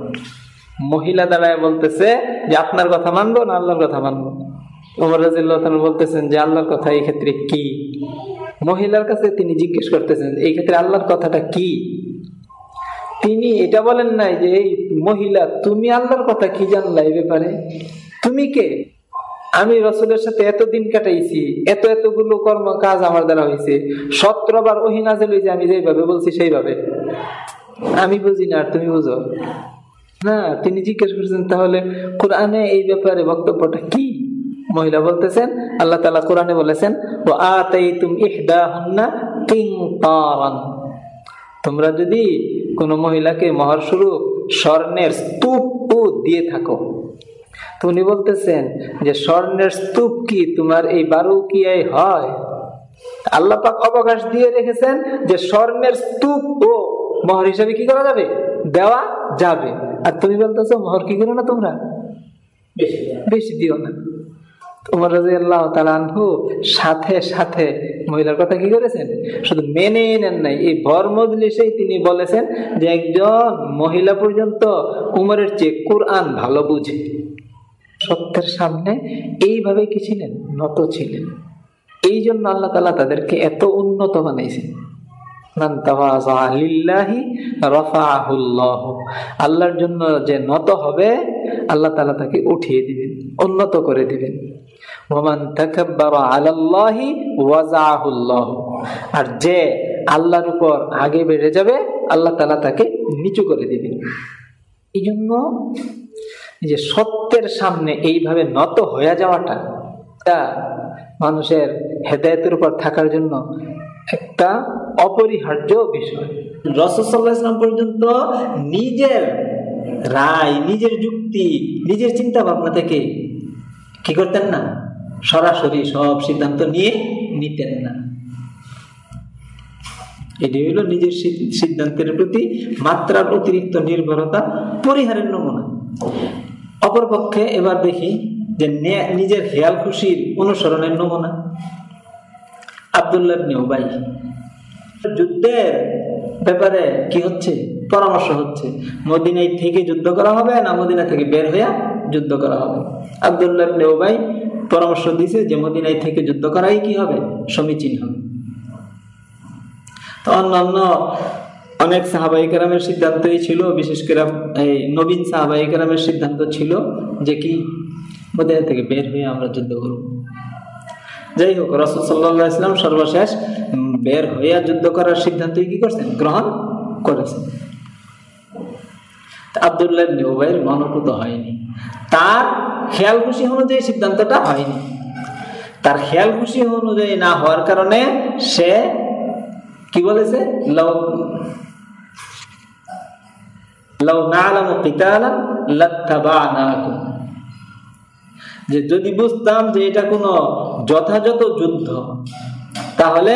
মহিলা দাঁড়ায় বলতেছে যে, আপনার কথা মানবো না আল্লাহর কথা মানবো? ওমর বলতেছেন যে, আল্লাহর কথা এই ক্ষেত্রে কি? মহিলার কাছে তিনি জিজ্ঞেস করতেছেন, এই ক্ষেত্রে আল্লাহর কথাটা কি? তিনি এটা বলেন নাই যে, এই মহিলা, তুমি আল্লাহর কথা কি জানলা এই ব্যাপারে? তুমি কে? আমি রসুলের সাথে এত দিন কাটাইছি, এত এতগুলো কর্ম কাজ আমার দ্বারা হয়েছে সত্রবার ওহিনাজেল হয়েছে আমি যেভাবে বলছি সেইভাবে। আমি বুঝি না, আর তুমি বুঝো? না, তিনি জিজ্ঞেস করেছেন, তাহলে কোরআনে এই ব্যাপারে বক্তব্যটা কি? মহিলা বলতেছেন, আল্লাহ তালা কোরআনে বলেছেন ও আতাই তুমি তোমরা যদি কোনো মহিলাকে মহর স্বরূপ, স্বর্ণের স্তূপ দিয়ে থাকো উনি বলতেছেন যে স্বর্ণের স্তূপ কি? তোমার এই বারু কি হয় আল্লাহ পাক অবকাশ দিয়ে রেখেছেন যে স্বর্ণের স্তূপ ও মহর হিসাবে কি করা যাবে? দেওয়া যাবে। আর তুমি বলতেছো মহর কি করো না তোমরা? বেশি দিও না। তোমার রাজি আল্লাহ তালানহু সাথে সাথে মহিলার কথা কি করেছেন? শুধু মেনে নেন নাই এই ভর মজলিসেই তিনি বলেছেন যে একজন মহিলা পর্যন্ত উমরের চেয়ে কোরআন ভালো বুঝে। সত্যের সামনে এইভাবে কি ছিলেন? নত ছিলেন। এই জন্য আল্লাহ তালা তাদেরকে এত উন্নত বানাইছেন আল্লাহর জন্য যে নত হবে, আল্লাহ তালা তাকে উঠিয়ে দিবেন, উন্নত করে দিবেন। আর যে আল্লাহর উপর আগে বেড়ে যাবে, আল্লাহ তালা তাকে নিচু করে দিবেন। এই জন্য যে সত্যের সামনে এইভাবে নত হয়ে যাওয়াটা তা মানুষের হেদায়তের উপর থাকার জন্য একটা অপরিহার্য বিষয়। পর্যন্ত নিজের রায়, নিজের যুক্তি, নিজের চিন্তা ভাবনা থেকে কি করতেন না? সরাসরি সব সিদ্ধান্ত নিয়ে নিতেন না। এটি হইল নিজের সিদ্ধান্তের প্রতি মাত্রার অতিরিক্ত নির্ভরতা, পরিহারের নমুনা। অপরপক্ষে এবার দেখি যে নিজের হেয়াল খুশির অনুসরণের নমুনা। আবদুল্লাহ নেওবাই যুদ্ধের ব্যাপারে কি হচ্ছে? পরামর্শ হচ্ছে, মদিনায় থেকে যুদ্ধ করা হবে না মদিনা থেকে বের হইয়া যুদ্ধ করা হবে? আবদুল্লাহ নেওবাই পরামর্শ দিছে যে মদিনায় থেকে যুদ্ধ করাই কি হবে? সমীচীন হবে। তো অন্যান্য অনেক সাহাবাহিক রামের সিদ্ধান্তই ছিল, বিশেষ করে এই নবীন সাহাবাহিক রামের সিদ্ধান্ত ছিল যে কি? মদিনা থেকে বের হয়ে আমরা যুদ্ধ করব। যাই হোক রসদ সাল্লাহ ইসলাম সর্বশেষ বের হইয়া যুদ্ধ করার সিদ্ধান্তই কি করছেন? গ্রহণ করেছেন। আবদুল্লাহ নেউবাইয়ের মনোভূত হয়নি। তার খেয়াল খুশি অনুযায়ী সিদ্ধান্তটা হয়নি। তার খেয়াল খুশি অনুযায়ী না হওয়ার কারণে সে কি বলেছে? যে যদি বুঝতাম যে এটা কোনো যথাযথ যুদ্ধ, তাহলে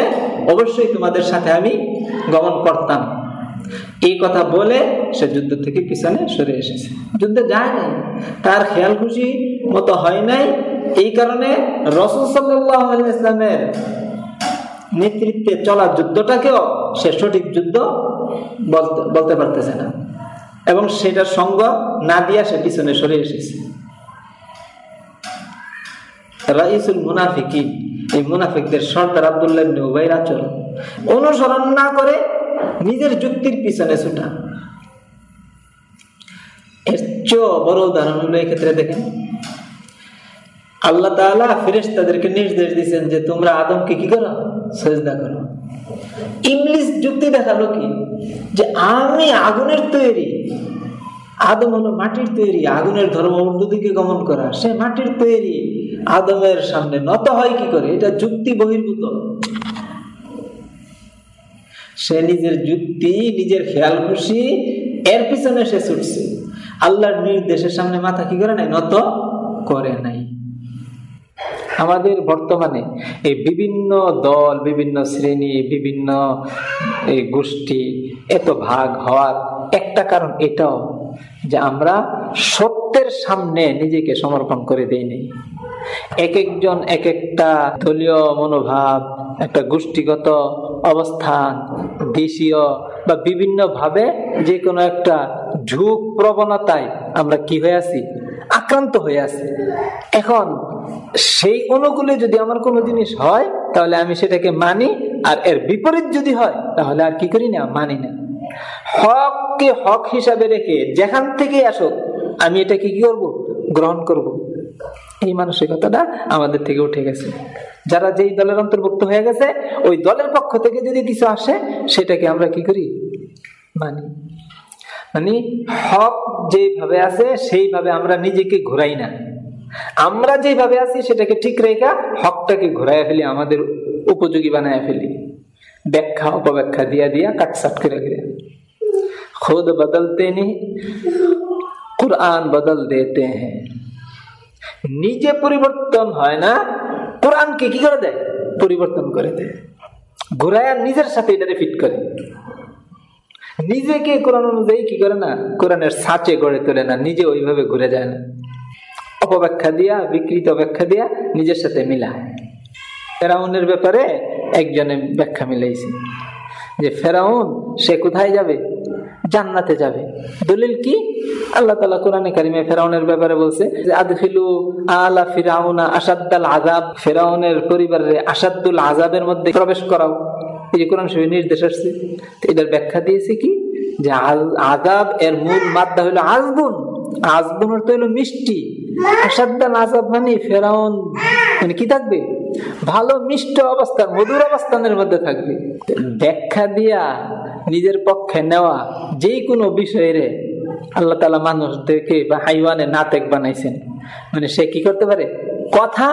অবশ্যই তোমাদের সাথে আমি গমন করতাম। এই কথা বলে সে যুদ্ধ থেকে পিছনে সরে এসেছে। যুদ্ধে যায় নাই। তার খেয়াল খুশি মতো হয় নাই। এই কারণে রসুল সাল্লাহ ইসলামের নেতৃত্বে চলা যুদ্ধটাকেও সে সঠিক যুদ্ধ বলতে বলতে পারতেছে না। এবং সেটার সঙ্গ না দিয়া সে পিছনে সরে এসেছে। রাইসুল মুনাফিকি এই মুনাফিকদের সর্দার আবদুল্লাহ উবাইর আচরণ অনুসরণ না করে নিজের যুক্তির পিছনে ছোটা। এর চেয়েও বড় উদাহরণ হলো এক্ষেত্রে দেখেন আল্লাহ তালা ফিরেস তাদেরকে নির্দেশ দিচ্ছেন যে তোমরা আদমকে কি করো? সজদা করো। ইংলিশ যুক্তি দেখাল কি? যে আমি আগুনের তৈরি, আদম হলো মাটির তৈরি, আগুনের ধর্ম দিকে গমন করা। সে মাটির তৈরি, আদমের সামনে নত হয় কি করে? এটা যুক্তি বহির্ভূত। সে নিজের যুক্তি, নিজের খেয়াল খুশি, এর পিছনে সে ছুটছে। আল্লাহর নির্দেশের সামনে মাথা কি করে নাই? নত করে নাই। আমাদের বর্তমানে এই বিভিন্ন দল, বিভিন্ন শ্রেণি, বিভিন্ন এই গোষ্ঠী এত ভাগ হওয়ার একটা কারণ এটাও যে আমরা সত্যের সামনে নিজেকে সমর্পণ করে দেইনি এক একজন এক একটা দলীয় মনোভাব, একটা গোষ্ঠীগত অবস্থান, দেশীয় বা বিভিন্নভাবে যে কোনো একটা ঝুঁক প্রবণতায় আমরা কি হয়ে আছি? আক্রান্ত হয়ে আছে। এখন সেই অনুকূলে যদি আমার কোনো জিনিস হয়, তাহলে আমি সেটাকে মানি, আর এর বিপরীত যদি হয়, তাহলে আর কি করি না, মানি না। হককে হক হিসাবে রেখে যেখান থেকে আসুক, আমি এটাকে কি করব? গ্রহণ করব। এই মানসিকতাটা আমাদের থেকে উঠে গেছে। যারা যেই দলের অন্তর্ভুক্ত হয়ে গেছে, ওই দলের পক্ষ থেকে যদি কিছু আসে, সেটাকে আমরা কি করি? মানি। মানে হক যেভাবে আছে, সেইভাবে আমরা নিজেকে ঘুরাই না। আমরা যেভাবে আছি, সেটাকে ঠিক রেখা হকটাকে ঘুরাইয়া ফেলি, আমাদের উপযোগী বানায় ফেলি। ব্যাখ্যা অপব্যাখ্যা দিয়া দিয়া কাটসাট করে করে। খুদ বদলতে নেই কোরআন বদল দেতে হ্যাঁ নিজে পরিবর্তন হয় না, কোরআনকে কি করে দেয়? পরিবর্তন করে দেয়। ঘুরায় নিজের সাথে এটারে ফিট করে। নিজেকে কোরআন অনুযায়ী কি করে না, কোরআনের সাঁচে গড়ে তোলে না, নিজে ওইভাবে ঘুরে যায় না। অপব্যাখ্যা দিয়া, বিকৃত ব্যাখ্যা দিয়া নিজের সাথে মিলায়। ফেরাউনের ব্যাপারে একজনে ব্যাখ্যা মিলাইছে যে, ফেরাউন, সে কোথায় যাবে? জান্নাতে যাবে। দলিল কি? আল্লাহ তালা কোরআনে কারিমে ফেরাউনের ব্যাপারে বলছে যে আদফিলু আলা ফিরাউনা আসাদ্দাল আজাব ফেরাউনের পরিবারের আসাদুল আজাবের মধ্যে প্রবেশ করাও। এই যে কোরআন শরীর নির্দেশ আসছে এটার ব্যাখ্যা দিয়েছে কি? যে আজাব এর মূল মাদ্দা হলো আজগুন আজগুন অর্থ হলো মিষ্টি। আসাদ্দাল আজাব মানে ফেরাউন। মানে কি থাকবে? ভালো, মিষ্ট অবস্থান মধুর অবস্থানের মধ্যে থাকবে। ব্যাখ্যা দিয়া নিজের পক্ষে নেওয়া যে কোনো বিষয়ে রে আল্লাহ তালা মানুষদেরকে বা হাইওয়ানে নাতেক বানাইছেন। মানে সে কি করতে পারে? কথা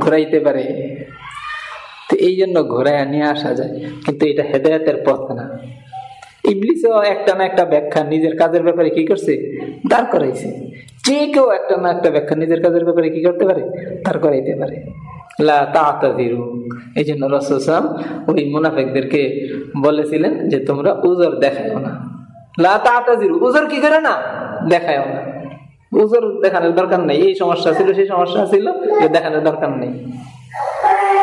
ঘুরাইতে পারে। তো এই জন্য ঘোরায় নিয়ে আসা যায়। কিন্তু এটা হেদায়তের পথ না। ইংলিশও একটা না একটা ব্যাখ্যা নিজের কাজের ব্যাপারে কি করছে? দাঁড় করাইছে। যে কেউ একটা না একটা ব্যাখ্যা নিজের কাজের ব্যাপারে কি করতে পারে? দাঁড় করাইতে পারে। এই জন্য রসম ওই মুনাফেকদেরকে বলেছিলেন যে, তোমরা উজর দেখাও না। লা তাজিরু উজর কি করে না? দেখাও না। উজর দেখানোর দরকার নেই। এই সমস্যা ছিল, সেই সমস্যা ছিল দেখানোর দরকার নেই।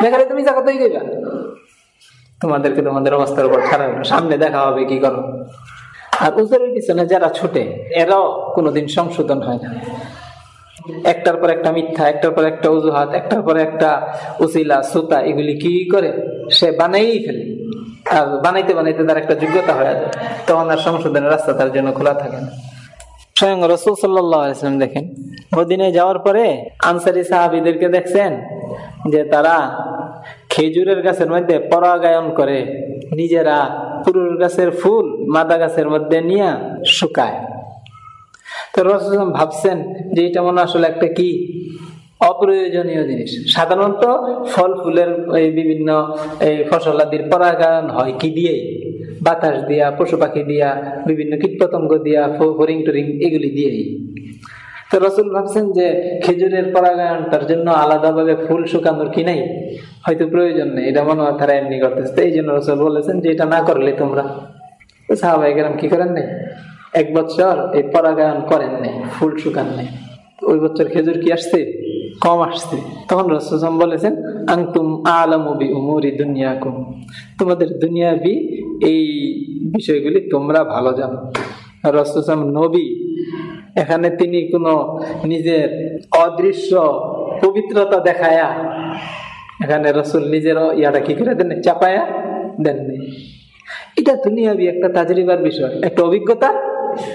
দেখালে তুমি জায়গাতেই দেবা। তোমাদেরকে তোমাদের অবস্থার উপর ছাড়া সামনে দেখা হবে, কি করো? আর উজরের পিছনে যারা ছুটে, এরাও কোনোদিন সংশোধন হয় না। একটার পর একটা মিথ্যা, একটার পর একটা অজুহাত, একটার পর একটা উচিলা সুতা, এগুলি কি করে? সে বানাই ফেলে। আর বানাইতে বানাইতে তার একটা যোগ্যতা হয়ে যায়। তখন আর সংশোধনের রাস্তা তার জন্য খোলা থাকে না। স্বয়ং রসুল সাল্লাম দেখেন মদিনে যাওয়ার পরে আনসারি সাহাবিদেরকে দেখছেন যে তারা খেজুরের গাছের মধ্যে পরাগায়ন করে, নিজেরা পুরুষ গাছের ফুল, মাদা গাছের মধ্যে নিয়ে শুকায়। তো রসম ভাবছেন যে এটা মনে আসলে একটা কি? অপ্রয়োজনীয় জিনিস। সাধারণত ফল ফুলের এই বিভিন্ন এই ফসলাদির পরাগায়ন হয় কি দিয়ে? বাতাস দিয়া, পশু পাখি দিয়া, বিভিন্ন কীটপতঙ্গ দিয়া হরিং টরিং, এগুলি দিয়েই। তো রসুল ভাবছেন যে খেজুরের পরাগায়নটার জন্য আলাদাভাবে ফুল শুকানোর কি নাই? হয়তো প্রয়োজন নেই, এটা মনে হয় তারা এমনি করতেছে। এই জন্য রসুল বলেছেন যে এটা না করলে তোমরা। সাহাবাই গেলাম কি করেন নাই? এক বছর এই পরাগায়ন করেন নাই, ফুল শুকান নাই। ওই বছর খেজুর কি আসছে? কম আসছে। তখন রসম বলেছেন আংতুম আলমবি উমরি দুনিয়াকুম। তোমাদের দুনিয়াবি এই বিষয়গুলি তোমরা ভালো জানো। রসম নবী এখানে তিনি কোনো নিজের অদৃশ্য পবিত্রতা দেখায়া এখানে রসুল নিজেরও ইয়াটা কি করে দেন চাপায়া দেননি। এটা দুনিয়াবি একটা তাজরিবার বিষয়, একটা অভিজ্ঞতা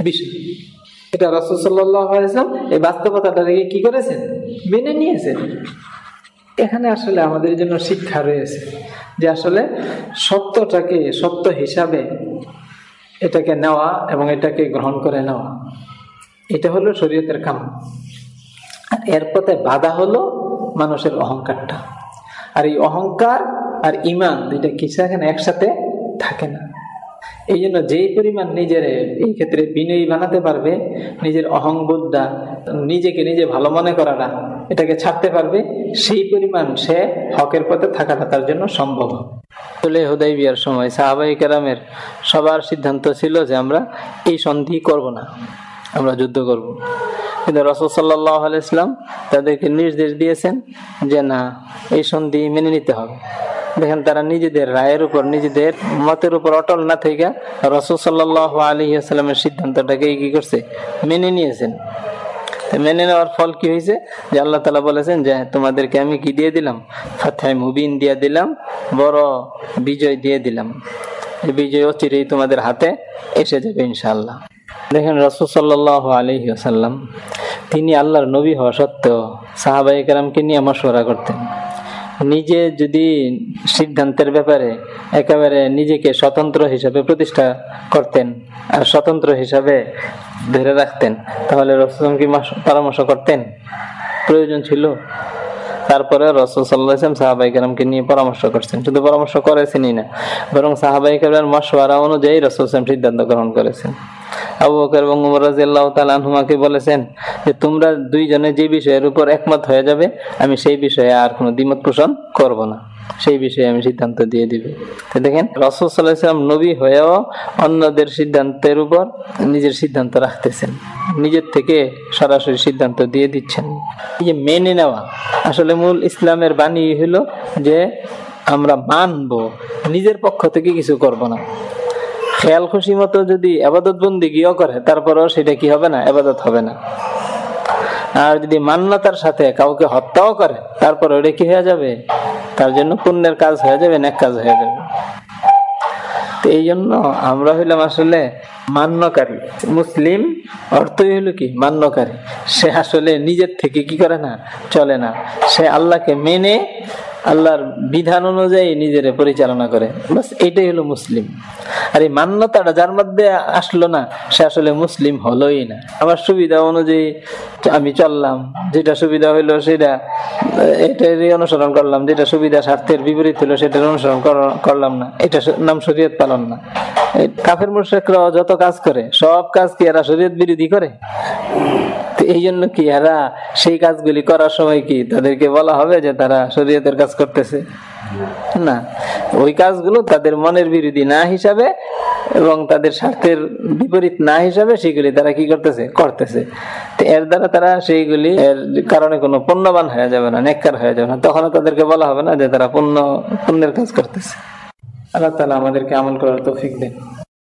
বিষয়। এটা রসুল সাল্লাম এই বাস্তবতাটা দেখে কি করেছেন? মেনে নিয়েছেন। এখানে আসলে আমাদের জন্য শিক্ষা রয়েছে যে আসলে সত্যটাকে, সত্য হিসাবে এটাকে নেওয়া এবং এটাকে গ্রহণ করে নেওয়া। এটা হলো শরীয়তের কাম। আর এর পথে বাধা হলো মানুষের অহংকারটা। আর এই অহংকার আর ইমান দুইটা কিছু এখানে একসাথে থাকে না। এই জন্য যেই পরিমাণ নিজের, এই ক্ষেত্রে বিনয়ী বানাতে পারবে, নিজের অহংবোধটা নিজেকে নিজে ভালো মনে করাটা, এটাকে ছাড়তে পারবে, সেই পরিমাণ সে হকের পথে থাকাটা তার জন্য সম্ভব হবে। হুদাই বিয়ার সময় সাহাবাই কেরামের সবার সিদ্ধান্ত ছিল যে আমরা এই সন্ধি করব না। আমরা যুদ্ধ করব। কিন্তু রসদ সাল্লাহ আলাইসলাম তাদেরকে নির্দেশ দিয়েছেন যে, না, এই সন্ধি মেনে নিতে হবে। দেখেন, তারা নিজেদের রায়ের উপর, নিজেদের মতের উপর অটল না থেকে রসদ সাল্লাহ আলী আসসালামের সিদ্ধান্তটাকে কি করছে? মেনে নিয়েছেন। মেনে নেওয়ার ফল কি হয়েছে? যে আল্লাহ তালা বলেছেন যে তোমাদেরকে আমি কি দিয়ে দিলাম? ফাথায় মুবিন দিয়ে দিলাম, বড় বিজয় দিয়ে দিলাম। বিজয় অচিরেই তোমাদের হাতে এসে যাবে ইনশাল্লাহ দেখেন রসুল সাল্লাহ আলী আসাল্লাম তিনি আল্লাহর নবী হওয়া সত্ত্বেও সাহাবাই কালামকে নিয়ে মশওয়ারা করতেন। নিজে যদি সিদ্ধান্তের ব্যাপারে একেবারে নিজেকে স্বতন্ত্র হিসাবে প্রতিষ্ঠা করতেন আর স্বতন্ত্র হিসাবে ধরে রাখতেন, তাহলে রসুল কি পরামর্শ করতেন? প্রয়োজন ছিল। তারপরে রসুল সাল্লাহাম সাহাবাই কালামকে নিয়ে পরামর্শ করছেন। শুধু পরামর্শ করেছেনই না, বরং সাহাবাই কালামের মশওয়ারা অনুযায়ী রসুল সিদ্ধান্ত গ্রহণ করেছেন। আবু বকর বলেছেন যে, তোমরা দুইজনে যে বিষয়ের উপর একমত হয়ে যাবে, আমি সেই বিষয়ে আর কোনো দ্বিমত পোষণ করব না। সেই বিষয়ে আমি সিদ্ধান্ত দিয়ে দিব। দেখেন সাল্লাহাম নবী হয়েও অন্যদের সিদ্ধান্তের উপর নিজের সিদ্ধান্ত রাখতেছেন। নিজের থেকে সরাসরি সিদ্ধান্ত দিয়ে দিচ্ছেন। এই যে মেনে নেওয়া, আসলে মূল ইসলামের বাণী হলো যে, আমরা মানব, নিজের পক্ষ থেকে কিছু করব না। খেয়াল খুশি মতো যদি আবাদত বন্দি গিয়েও করে, তারপরেও সেটা কি হবে না? আবাদত হবে না। আর যদি মান্যতার সাথে কাউকে হত্যাও করে তারপর ওটা কি হয়ে যাবে? তার জন্য পুণ্যের কাজ হয়ে যাবে, নেক কাজ হয়ে যাবে। তো এই জন্য আমরা হইলাম আসলে মান্যকারী। মুসলিম অর্থই হলো কি? মান্যকারী। সে আসলে নিজের থেকে কি করে না? চলে না। সে আল্লাহকে মেনে আল্লাহর বিধান অনুযায়ী নিজের পরিচালনা করে। বাস এটাই হলো মুসলিম। আর এই মান্যতাটা যার মধ্যে আসলো না, সে আসলে মুসলিম হলোই না। আমার সুবিধা অনুযায়ী আমি চললাম। যেটা সুবিধা হইল সেটা, এটারই অনুসরণ করলাম। যেটা সুবিধা স্বার্থের বিপরীত হলো সেটার অনুসরণ করলাম না। এটা নাম শরীয়ত পালন না। কাফের মুর্শেকরাও যত কাজ করে, সব কাজ কি এরা শরীয়ত বিরোধী করে? এই জন্য কি এরা সেই কাজগুলি করার সময় কি তাদেরকে বলা হবে যে তারা শরীয়তের কাজ করতেছে? না। ওই কাজগুলো তাদের মনের বিরোধী না হিসাবে এবং তাদের স্বার্থের বিপরীত না হিসাবে সেগুলি তারা কি করতেছে? করতেছে। তো এর দ্বারা তারা সেইগুলি এর কারণে কোনো পুণ্যবান হয়ে যাবে না, নেককার হয়ে যাবে না। তখন তাদেরকে বলা হবে না যে তারা পুণ্য, পুণ্যের কাজ করতেছে। আল্লাহ তালা আমাদেরকে আমল করার তৌফিক দেন।